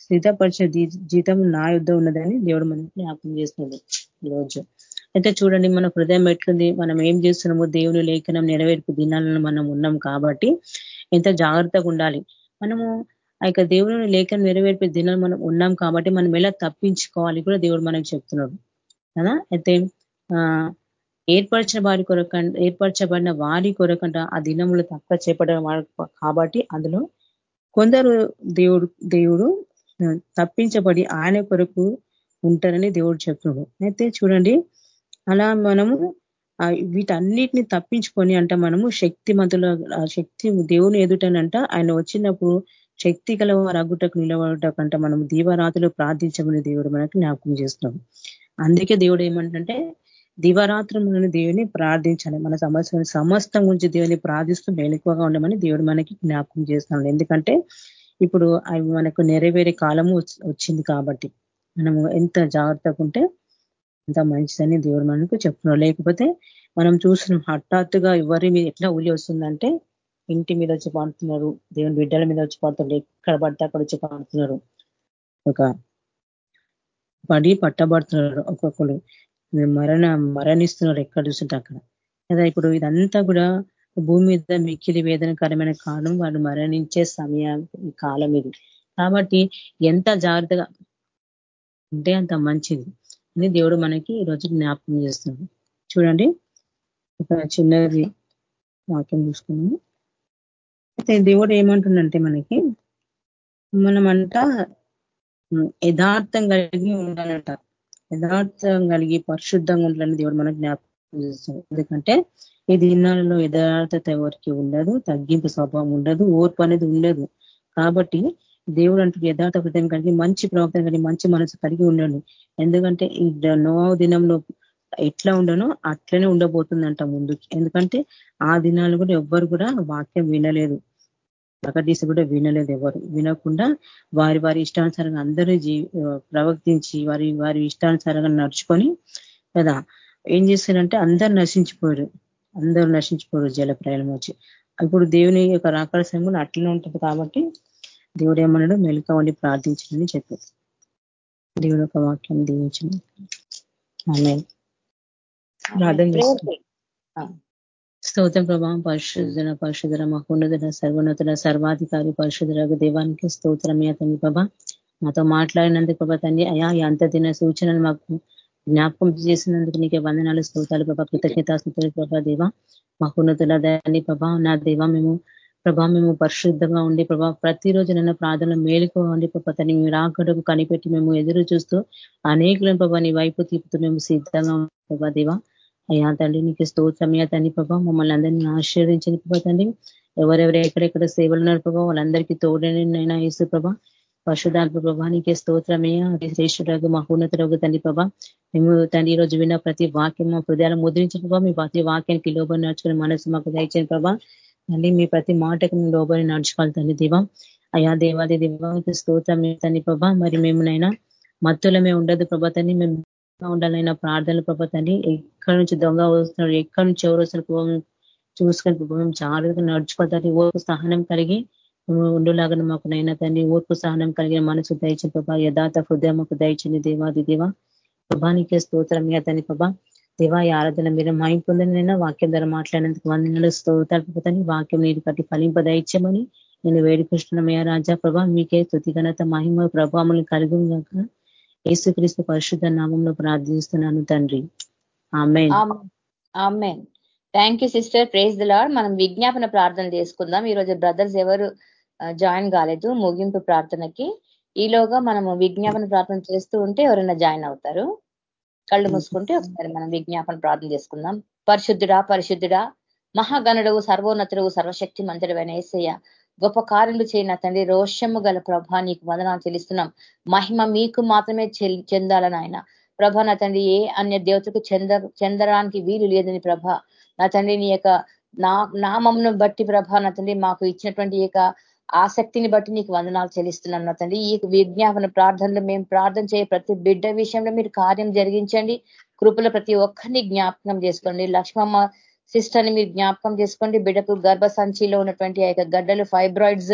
స్థితపరిచిన జీతం నా యుద్ధ ఉన్నదని దేవుడు మనకి జ్ఞాపకం చేస్తుంది ఈరోజు అయితే చూడండి మన హృదయం ఎట్లుంది? మనం ఏం చేస్తున్నామో దేవుని లేఖనం నెరవేర్పు దినాలను మనం ఉన్నాం కాబట్టి ఎంత జాగ్రత్తగా ఉండాలి. మనము ఆ యొక్క దేవుని లేఖనం నెరవేర్పే దినాలు మనం ఉన్నాం కాబట్టి మనం ఎలా తప్పించుకోవాలి కూడా దేవుడు మనకి చెప్తున్నాడు. కదా? అయితే ఏర్పరిచిన వారి కొరక ఏర్పరచబడిన వారి కొరకంట ఆ దినములు తక్కువ చేపడం కాబట్టి అందులో కొందరు దేవుడు దేవుడు తప్పించబడి ఆయన కొరకు ఉంటారని దేవుడు చెప్తున్నాడు. అయితే చూడండి అలా మనము వీటన్నిటిని తప్పించుకొని అంట మనము శక్తిమంతుల శక్తి దేవుని ఎదుటనంట ఆయన వచ్చినప్పుడు శక్తి గల వారు అగ్గుటకు నిలబడటకంట మనం దీవరాతులు ప్రార్థించమని దేవుడు మనకు జ్ఞాపకం చేస్తున్నాం అందుకే దేవుడు ఏమంటే దివరాత్రములను దేవుని ప్రార్థించాలి మన సమస్య సమస్తం గురించి దేవుని ప్రార్థిస్తూ మెలకువగా ఉండమని దేవుడు మనకి జ్ఞాపకం చేస్తున్నాడు. ఎందుకంటే ఇప్పుడు అవి మనకు నెరవేరే కాలము వచ్చింది కాబట్టి మనము ఎంత జాగ్రత్తగా ఉంటే అంత మంచిదని దేవుడు మనకు చెప్తున్నాడు. లేకపోతే మనం చూసిన హఠాత్తుగా ఎవరి మీద ఎట్లా ఉలి వస్తుందంటే ఇంటి మీద వచ్చి పాడుతున్నారు దేవుని బిడ్డల మీద వచ్చి పాడుతున్నారు ఎక్కడ పడితే అక్కడ వచ్చి పాడుతున్నారు. ఒక పడి పట్టబడుతున్నారు ఒక్కొక్కరు. మరణ మరణిస్తున్నారు ఎక్కడ చూస్తుంటే అక్కడ. కదా ఇప్పుడు ఇదంతా కూడా భూమి మీద మిక్కిలి వేదనకరమైన కాలం వాళ్ళు మరణించే సమయం కాలం ఇది. కాబట్టి ఎంత జాగ్రత్తగా ఉంటే అంత మంచిది అని దేవుడు మనకి ఈరోజు జ్ఞాపకం చేస్తుంది చూడండి. ఒక చిన్నది వాక్యం చూసుకున్నాము అయితే దేవుడు ఏమంటుండంటే మనకి మనమంట యథార్థం కలిగి ఉండాలంట. యథార్థం కలిగి పరిశుద్ధంగా ఉండాలని దేవుడు మనకు జ్ఞాపకం చేస్తాడు. ఎందుకంటే ఈ దినాలలో యథార్థత ఎవరికి ఉండదు తగ్గింపు స్వభావం ఉండదు ఓర్పు అనేది ఉండదు. కాబట్టి దేవుడు అంటూ యథార్థ హృదయం కలిగి మంచి ప్రవర్తన కలిగి మంచి మనసు కలిగి ఉండండి. ఎందుకంటే ఈ నో దినంలో ఎట్లా ఉండనో అట్లనే ఉండబోతుందంట ముందుకి. ఎందుకంటే ఆ దినాలు కూడా ఎవ్వరు కూడా వాక్యం వినలేదు. ప్రకటిసి కూడా వినలేదు ఎవరు. వినకుండా వారి వారి ఇష్టానుసారంగా అందరూ ప్రవర్తించి వారి వారి ఇష్టానుసారంగా నడుచుకొని కదా. ఏం చేశారంటే అందరు నశించిపోయారు. అందరూ నశించిపోయారు జల ప్రయాణం వచ్చి. ఇప్పుడు దేవుని యొక్క రాకరసం కూడా అట్లనే ఉంటుంది కాబట్టి దేవుడు ఏమన్నాడు? మెలుక వండి ప్రార్థించడని చెప్పారు దేవుడు ఒక వాక్యం దీవించండి. ఆమె స్తోత్రం ప్రభావం పరిశుద్ధన పరిశుధర మహోన్నతుల సర్వోన్నతుల సర్వాధికారి పరిశుధరకు దేవానికి స్తోత్రమే అతని ప్రభా. మాతో మాట్లాడినందుకు ప్రభా తండ్రి అయా అంత దిన సూచనలు మాకు జ్ఞాపకం చేసినందుకు నీకే వందనాలు స్తోతాలు ప్రభా కృతజ్ఞతాస్తుతులు ప్రభా దేవ. మహోన్నతుల దాన్ని ప్రభా నా దేవ మేము ప్రభా మేము పరిశుద్ధంగా ఉండి ప్రభా ప్రతిరోజు నన్న ప్రార్థనలు మేలుకో ఉండి ప్రభా తని మీరు ఆకడకు కనిపెట్టి మేము ఎదురు చూస్తూ అనేకులను ప్రభా నీ వైపు తీపుతూ మేము సిద్ధంగా ప్రభా దేవ. అయ్యా తండ్రి నీకు స్తోత్రమయ్యా తండ్రి ప్రభా. మమ్మల్ని అందరినీ ఆశీర్వదించని ప్రభా తండ్రి. ఎవరెవరు ఎక్కడెక్కడ సేవలు ఉన్నారు ప్రభా వాళ్ళందరికీ తోడనైనా యేసు ప్రభా. పశుధాత్మ ప్రభా నీకే స్తోత్రమయ్యా అది శ్రేష్ఠుడు మహోన్నతుడు తండ్రి ప్రభా. మేము తండ్రి ఈ రోజు విన్న ప్రతి వాక్యం మా హృదయాలు ముద్రించిన ప్రభా. మీ ప్రతి వాక్యానికి లోబడి నడుచుకుని మనసు మాకు దయచిన ప్రభా. తండ్రి మీ ప్రతి మాటకు మేము లోబడి నడుచుకోవాలి తండ్రి దివా. అయా దేవాది దివానికి స్తోత్రం తండ్రి ప్రభా. మరి మేమునైనా మత్తులమే ఉండదు ప్రభా తండ్రి. మేము ఉండాలైనా ప్రార్థనలు ప్రభా తండ్రి. ఎక్కడి నుంచి దొంగ వస్తున్నాడు ఎక్కడి నుంచి ఎవరు వస్తున్న చూసుకొని ప్రభావం జాగ్రత్తగా నడుచుకోవడానికి ఓర్పు సహనం కలిగి ఉండులాగా మాకు నైనా తండ్రి ఓర్పు సహనం కలిగిన మనసు దయచిన ప్రభా యథార్థ హృదయం మాకు దయచింది దేవాది దేవ. ప్రభానికే స్తోత్రం అతని ప్రభా. దేవా ఆరాధన మీరు మాయం వాక్యం ద్వారా మాట్లాడినందుకు వందనలు స్తోతాలు వాక్యం నీరు కట్టి ఫలింపదయచ్చమని నేను వేడుకృష్ణమయ్య రాజా ప్రభా. మీకే స్థుతిగనత మహిమ ప్రభావములు కలిగి యేసుక్రీస్తు పరిశుద్ధ నామంలో ప్రార్థిస్తున్నాను తండ్రి. Thank you sister praise the మనం విజ్ఞాపన ప్రార్థన చేసుకుందాం. ఈరోజు బ్రదర్స్ ఎవరు జాయిన్ కాలేదు ముగింపు ప్రార్థనకి. ఈలోగా మనము విజ్ఞాపన ప్రార్థన చేస్తూ ఉంటే ఎవరైనా జాయిన్ అవుతారు. కళ్ళు మూసుకుంటే ఒకసారి మనం విజ్ఞాపన ప్రార్థన చేసుకుందాం. పరిశుద్ధుడా పరిశుద్ధుడా మహాగణుడు సర్వోన్నతుడు సర్వశక్తి మంత్రుడైన ఏసయ్య గొప్ప కార్యలు చేయన తండ్రి. రోషము గల ప్రభ నీకు వందనాలు చెల్లిస్తున్నాం. మహిమ మీకు మాత్రమే చెందాలని ఆయన ప్రభ నా తండ్రి ఏ అన్య దేవతకు చెంద చెందడానికి వీలు లేదని ప్రభ. నా తండ్రి నీ యొక్క నా నామంను బట్టి ప్రభ నా తండ్రి మాకు ఇచ్చినటువంటి యొక్క ఆసక్తిని బట్టి నీకు వందనాలు చెల్లిస్తున్నాను నా తండ్రి ఈ విజ్ఞాపన ప్రార్థనలు మేము ప్రార్థన చేయ. ప్రతి బిడ్డ విషయంలో మీరు కార్యం జరిగించండి. కృపల ప్రతి ఒక్కరిని జ్ఞాపకం చేసుకోండి. లక్ష్మమ్మ సిస్టర్ని మీరు జ్ఞాపకం చేసుకోండి. బిడ్డకు గర్భ సంచిలో ఉన్నటువంటి ఆ గడ్డలు ఫైబ్రాయిడ్స్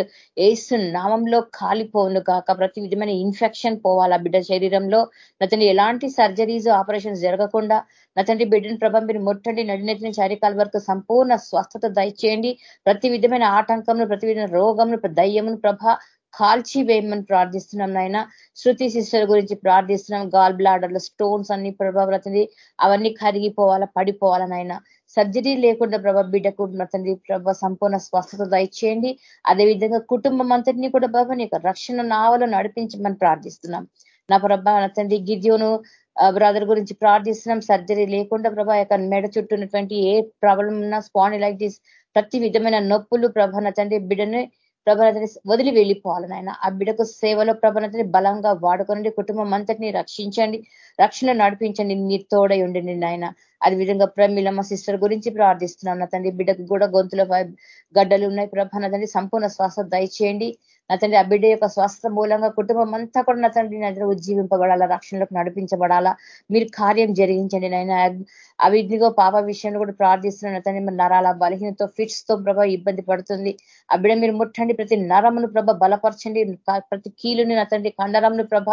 ఏసు నామంలో కాలిపోను కాక ప్రతి విధమైన ఇన్ఫెక్షన్ పోవాలా బిడ్డ శరీరంలో. నతండి ఎలాంటి సర్జరీస్ ఆపరేషన్స్ జరగకుండా నతండి బిడ్డను ప్రభావం మీరు ముట్టండి. నడినెట్టిన చారికాల వరకు సంపూర్ణ స్వస్థత దయచేయండి. ప్రతి విధమైన ఆటంకంను ప్రతి విధమైన రోగంను దయ్యమును ప్రభ కాల్చి వేయమని ప్రార్థిస్తున్నాం నాయన. శృతి సిస్టర్ గురించి ప్రార్థిస్తున్నాం. గాల్ బ్లాడర్లు స్టోన్స్ అన్ని ప్రభావతుంది అవన్నీ కరిగిపోవాలా పడిపోవాలా నాయన. సర్జరీ లేకుండా ప్రభా బిడ్డకు తండ్రి ప్రభ సంపూర్ణ స్వస్థత దయచేయండి. అదేవిధంగా కుటుంబం అంతటినీ కూడా ప్రభా నీ రక్షణ నావలో నడిపించమని ప్రార్థిస్తున్నాం. నా ప్రభ తండ్రి గిద్యోను బ్రదర్ గురించి ప్రార్థిస్తున్నాం. సర్జరీ లేకుండా ప్రభా యొక్క మెడ చుట్టూన్నటువంటి ఏ ప్రాబ్లం ఉన్నా స్పాండిలైటిస్ ప్రతి విధమైన నొప్పులు ప్రభ తండ్రి బిడ్డని ప్రభనతని వదిలి వెళ్ళిపోవాలని ఆయన ఆ బిడకు సేవలో ప్రభనతని బలంగా వాడుకోనండి. కుటుంబం అంతటిని రక్షించండి. రక్షణ నడిపించండి. నీ తోడై ఉండండి నాయన. అదే విధంగా మా సిస్టర్ గురించి ప్రార్థిస్తున్నాం. నా తండ్రి బిడ్డకు కూడా గొంతులో గడ్డలు ఉన్నాయి. ప్రభ తండ్రి సంపూర్ణ శ్వాస దయచేయండి. నా తండ్రి ఆ బిడ్డ యొక్క స్వస్థ మూలంగా కుటుంబం అంతా కూడా నా తండ్రి నా ఉజ్జీవింపబడాలా రక్షణలకు నడిపించబడాలా. మీరు కార్యం జరిగించండి నాయన. అవిధిగో పాప విషయంలో కూడా ప్రార్థిస్తున్నాను తండ్రి మరి నరాల బలహీనతో ఫిట్స్తో ప్రభ ఇబ్బంది పడుతుంది. ఆ బిడ్డ మీరు ముట్టండి. ప్రతి నరమును ప్రభ బలపరచండి. ప్రతి కీలుని నా తండ్రి కండరంను ప్రభ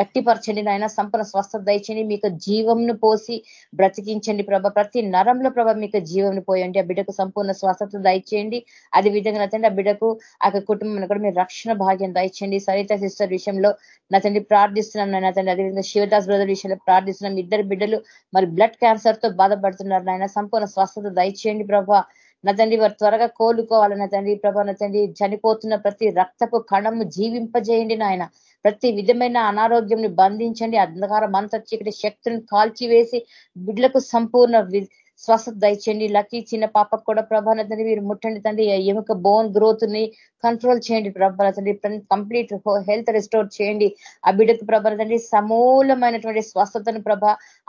గట్టిపరచండి నాయన. సంపూర్ణ స్వస్థ దయచండి మీకు జీవంను పోసి బ్రతికించి బ్రతికించండి ప్రభ. ప్రతి నరంలో ప్రభ మీకు జీవం పోయండి ఆ బిడ్డకు సంపూర్ణ స్వస్థత దయచేయండి. అదే విధంగా నా తండ్రి ఆ బిడ్డకు ఆ కుటుంబం కూడా మీరు రక్షణ భాగ్యం దయచేయండి. సరిత సిస్టర్ విషయంలో నా తండ్రి ప్రార్థిస్తున్నాం నా తండ్రి అదేవిధంగా శివదాస్ బ్రదర్ విషయంలో ప్రార్థిస్తున్నాం ఇద్దరు బిడ్డలు మరి బ్లడ్ క్యాన్సర్తో బాధపడుతున్నారు. నాయన సంపూర్ణ స్వస్థత దయచేయండి ప్రభా. నా తండ్రి వారు త్వరగా కోలుకోవాలి. నా తండ్రి ప్రభా నా తండ్రి చనిపోతున్న ప్రతి రక్తపు కణము జీవింపజేయండి నాయన. ప్రతి విధమైన అనారోగ్యంని బంధించండి. అంధకారం మంత్ర చీకటి శక్తులను కాల్చివేసి బిడ్లకు సంపూర్ణ స్వస్థత దయచేయండి. లక్కీ చిన్న పాపకు కూడా ప్రభాన తండ్రి మీరు ముట్టండి తండ్రి. ఎముక బోన్ గ్రోత్ని కంట్రోల్ చేయండి ప్రభాన తండ్రి. కంప్లీట్ హెల్త్ రిస్టోర్ చేయండి. ఆ బిడ్డకు ప్రభాన తండ్రి సమూలమైనటువంటి స్వస్థతను ప్రభ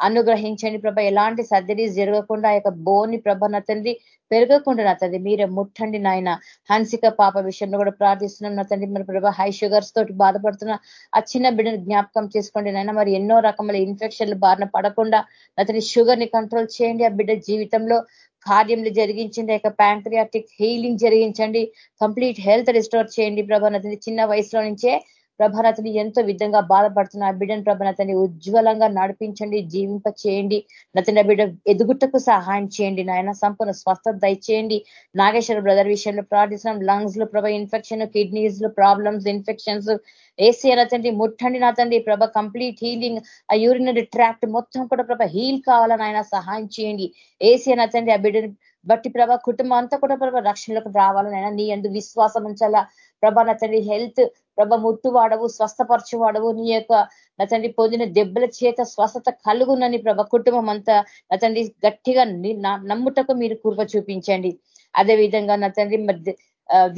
అనుగ్రహించండి ప్రభ. ఎలాంటి సర్జరీస్ జరగకుండా ఆ యొక్క బోన్ ప్రభాన తండ్రి పెరగకుండా నా తండ్రి మీరే ముట్టండి నాయన. హన్సిక పాప విషయంలో కూడా ప్రార్థిస్తున్నాం నా తండ్రి. మరి ప్రభా హై షుగర్స్ తోటి బాధపడుతున్న ఆ చిన్న బిడ్డను జ్ఞాపకం చేసుకోండి నాయన. మరి ఎన్నో రకముల ఇన్ఫెక్షన్లు బారిన పడకుండా అతని షుగర్ని కంట్రోల్ చేయండి. ఆ బిడ్డ జీవితంలో కార్యములు జరిగించండి యొక్క ప్యాంక్రియాటిక్ హీలింగ్ జరిగించండి. కంప్లీట్ హెల్త్ రిస్టోర్ చేయండి ప్రభా. నతని చిన్న వయసులో నుంచే ప్రభానతని ఎంతో విధంగా బాధపడుతున్న ఆ బిడ్డను ప్రభానతని ఉజ్వలంగా నడిపించండి జీవింప చేయండి నతని బిడ్డ ఎదుగుటకు సహాయం చేయండి నాయన సంపూర్ణ స్వస్థత దయచేయండి. నాగేశ్వర బ్రదర్ విషయంలో ప్రార్థిస్తున్నాం. లంగ్స్లో ప్రభ ఇన్ఫెక్షన్ కిడ్నీస్లో ప్రాబ్లమ్స్ ఇన్ఫెక్షన్స్. ఏసీ అనతండి ముట్టండి నా తండ్రి. ప్రభ కంప్లీట్ హీలింగ్ ఆ యూరినరీ ట్రాక్ట్ మొత్తం కూడా ప్రభ హీల్ కావాలని ఆయన సహాయం చేయండి. ఏసీ అనతండి ఆ బిడ్డని బట్టి ప్రభా కుటుంబం అంతా కూడా ప్రభా రక్షణలకు రావాలనైనా నీ ఎందు విశ్వాసం ఉంచాలా? ప్రభా నా తండ్రి హెల్త్ ప్రభ స్వస్థపరచు వాడవు నీ యొక్క నా తండ్రి పొందిన దెబ్బల చేత స్వస్థత కలుగునని ప్రభ కుటుంబం అంతా నా తండ్రి గట్టిగా నమ్ముటకు మీరు కృప చూపించండి. అదే విధంగా నా తండ్రి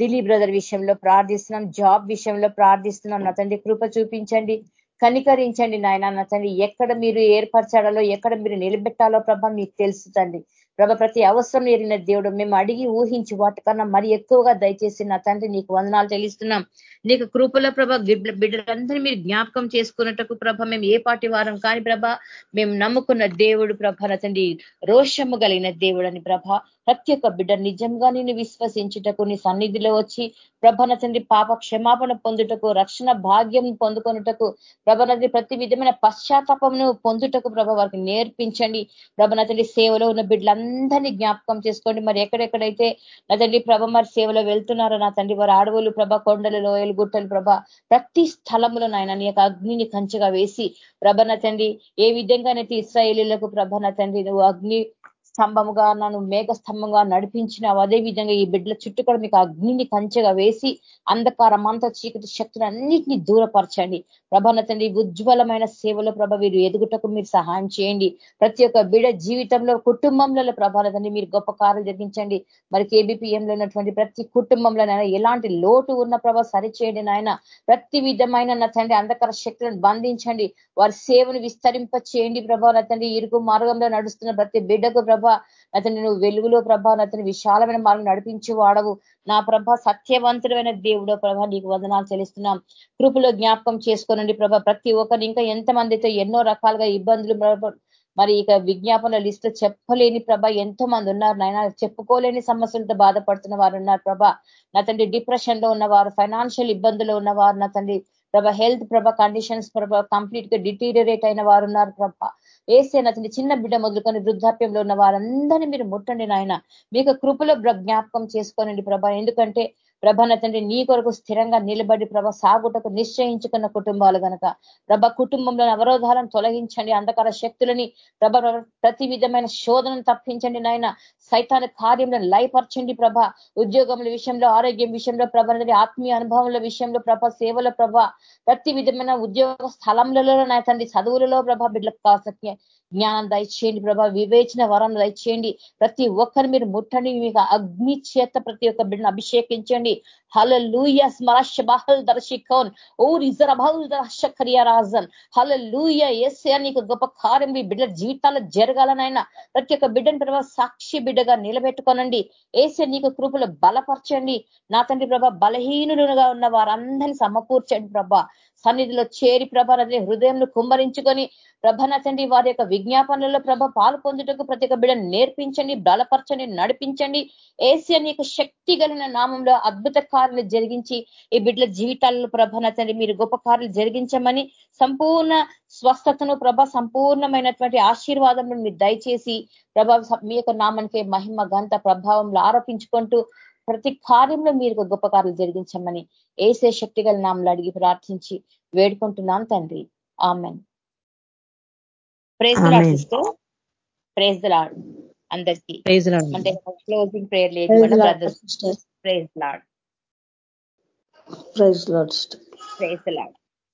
దిలీప్ బ్రదర్ విషయంలో ప్రార్థిస్తున్నాం జాబ్ విషయంలో ప్రార్థిస్తున్నాం. నా తండ్రి కృప చూపించండి కనికరించండి నాయన. నా తండ్రి ఎక్కడ మీరు ఏర్పరచాలో ఎక్కడ మీరు నిలబెట్టాలో ప్రభ మీకు తెలుసు తండ్రి. ప్రభ ప్రతి అవసరం ఎరిగిన దేవుడు మేము అడిగి ఊహించి వాటికన్నా మరి ఎక్కువగా దయచేసి నా తండ్రి నీకు వందనాలు చెల్లిస్తున్నాం. నీకు కృపల ప్రభ బిడ్డలందరినీ మీరు జ్ఞాపకం చేసుకున్నట్టుకు ప్రభ మేము ఏ పాటి వారం కానీ ప్రభ మేము నమ్ముకున్న దేవుడు ప్రభ తండ్రి రోషము కలిగిన దేవుడు అని ప్రభ ప్రతి ఒక్క బిడ్డ నిజంగా నేను విశ్వసించుటకు నీ సన్నిధిలో వచ్చి ప్రభన తండ్రి పాప క్షమాపణ పొందుటకు రక్షణ భాగ్యం పొందుకొనుటకు ప్రభనది ప్రతి విధమైన పశ్చాత్తాపమును పొందుటకు ప్రభ వారికి నేర్పించండి. ప్రభన తండ్రి సేవలో ఉన్న అందరినీ జ్ఞాపకం చేసుకోండి. మరి ఎక్కడెక్కడైతే నా తండ్రి ప్రభ మరి సేవలో వెళ్తున్నారో నా తండ్రి వారి అడవులు ప్రభ కొండలు లోయలు గుట్టలు ప్రభ ప్రతి స్థలంలో నాయన నీ యొక్క అగ్నిని కంచగా వేసి ప్రభన తండ్రి ఏ విధంగానైతే ఇస్రాయేలీలకు ప్రభన తండ్రి నువ్వు అగ్ని స్తంభముగా నన్ను మేఘ స్తంభంగా నడిపించినావు. అదే విధంగా ఈ బిడ్డల చుట్టూ కూడా మీకు అగ్నిని కంచెగా వేసి అంధకారం అంత చీకటి శక్తులు అన్నింటినీ దూరపరచండి ప్రభాన తండ్రి ఉజ్వలమైన సేవలో ప్రభ వీరు ఎదుగుటకు మీరు సహాయం చేయండి. ప్రతి ఒక్క బిడ జీవితంలో కుటుంబంలో ప్రభాన తండ్రి మీరు గొప్ప కార్యం జరిగించండి. మరి కేబిపిఎంలో ఉన్నటువంటి ప్రతి కుటుంబంలోనైనా ఎలాంటి లోటు ఉన్న ప్రభ సరిచేయండి నాయన ప్రతి విధమైన నా తండ్రి అంధకార శక్తులను బంధించండి. వారి సేవను విస్తరింప చేయండి ప్రభా తండ్రి. ఇరుకు మార్గంలో నడుస్తున్న ప్రతి బిడ్డకు ప్రభ ప్రభ. అతని నువ్వు వెలుగులో ప్రభ అతని విశాలమైన మార్గం నడిపించి వాడవు. నా ప్రభ సత్యవంతుడమైన దేవుడో ప్రభ నీకు వదనాలు చెల్లిస్తున్నాం. కృపలో జ్ఞాపకం చేసుకోనండి ప్రభ. ప్రతి ఒక్కరు ఇంకా ఎంతమందితో ఎన్నో రకాలుగా ఇబ్బందులు మరి ఇక విజ్ఞాపన లిస్ట్ చెప్పలేని ప్రభ ఎంతో మంది ఉన్నారు. నాయన చెప్పుకోలేని సమస్యలతో బాధపడుతున్న వారు ఉన్నారు ప్రభ. నా తండ్రి డిప్రెషన్లో ఉన్నవారు ఫైనాన్షియల్ ఇబ్బందులు ఉన్నవారు నా తండ్రి ప్రభ హెల్త్ ప్రభ కండిషన్స్ ప్రభ కంప్లీట్గా డిటీరియరేట్ అయిన వారు ఉన్నారు ప్రభ. ఏసే నచ్చండి చిన్న బిడ్డ మొదలుకొని వృద్ధాప్యంలో ఉన్న వారందరినీ మీరు ముట్టండి నాయన. మీకు కృపలో జ్ఞాపకం చేసుకోనండి ప్రభా. ఎందుకంటే ప్రభన తండ్రి నీ కొరకు స్థిరంగా నిలబడి ప్రభ సాగుటకు నిశ్చయించుకున్న కుటుంబాలు కనుక ప్రభ కుటుంబంలో అవరోధాలను తొలగించండి అంధకార శక్తులని ప్రభ ప్రతి విధమైన శోధనను తప్పించండి నాయన. సైతాన కార్యంలో లయపరచండి ప్రభ. ఉద్యోగముల విషయంలో ఆరోగ్యం విషయంలో ప్రభ ఆత్మీయ అనుభవముల విషయంలో ప్రభ సేవల ప్రభ. ప్రతి విధమైన ఉద్యోగ స్థలంలో నా తండ్రి చదువులలో ప్రభ బిడ్డలకు కాసక్య జ్ఞానం దయచేయండి ప్రభా వివేచన వరం దయచేయండి. ప్రతి ఒక్కరు మీరు ముట్టండి. మీకు అగ్ని చేత ప్రతి ఒక్క బిడ్డను అభిషేకించండి. హల లూయ స్మరష బహల్ దర్శికోన్ ఓ రిజర్ అబహల్ దర్శకరియా రాజన్. హల లూయ ఎస్ఏ నీకు గొప్ప కార్యం మీ బిడ్డల జీవితాలు జరగాలనైనా. ప్రతి ఒక్క బిడ్డని ప్రభా సాక్షి బిడ్డగా నిలబెట్టుకోనండి. ఏసే నీకు కృపలు బలపరచండి. నా తండ్రి ప్రభా బలహీనులుగా ఉన్న వారందరినీ సమకూర్చండి ప్రభా. సన్నిధిలో చేరి ప్రభ హృదయంలో కుమ్మరించుకొని ప్రభ నచండి వారి యొక్క విజ్ఞాపనలలో ప్రభ పాలు పొందుటకు ప్రతి ఒక్క బిడ్డను నేర్పించండి బలపరచండి నడిపించండి. ఏసియా నీకు శక్తి కలిగిన నామంలో అద్భుత కార్యాలు జరిగించి ఈ బిడ్డల జీవితాలలో ప్రభ తండ్రి మీరు గొప్ప కార్యలు జరిగించమని సంపూర్ణ స్వస్థతను ప్రభ సంపూర్ణమైనటువంటి ఆశీర్వాదం మీరు దయచేసి ప్రభ మీ యొక్క నామానికి మహిమ గంత ప్రభావంలో ఆరోపించుకుంటూ ప్రతి కార్యంలో మీరు గొప్ప కార్యాలు జరిగించమని ఏసే శక్తి గల నామంలో అడిగి ప్రార్థించి వేడుకుంటున్నాం తండ్రి. Amen. Praise Lord sister. Praise Lord అందరికీ. అంటే క్లోజింగ్ ప్రేయర్ లేదు brothers. Praise Lord praise Lord praise Lord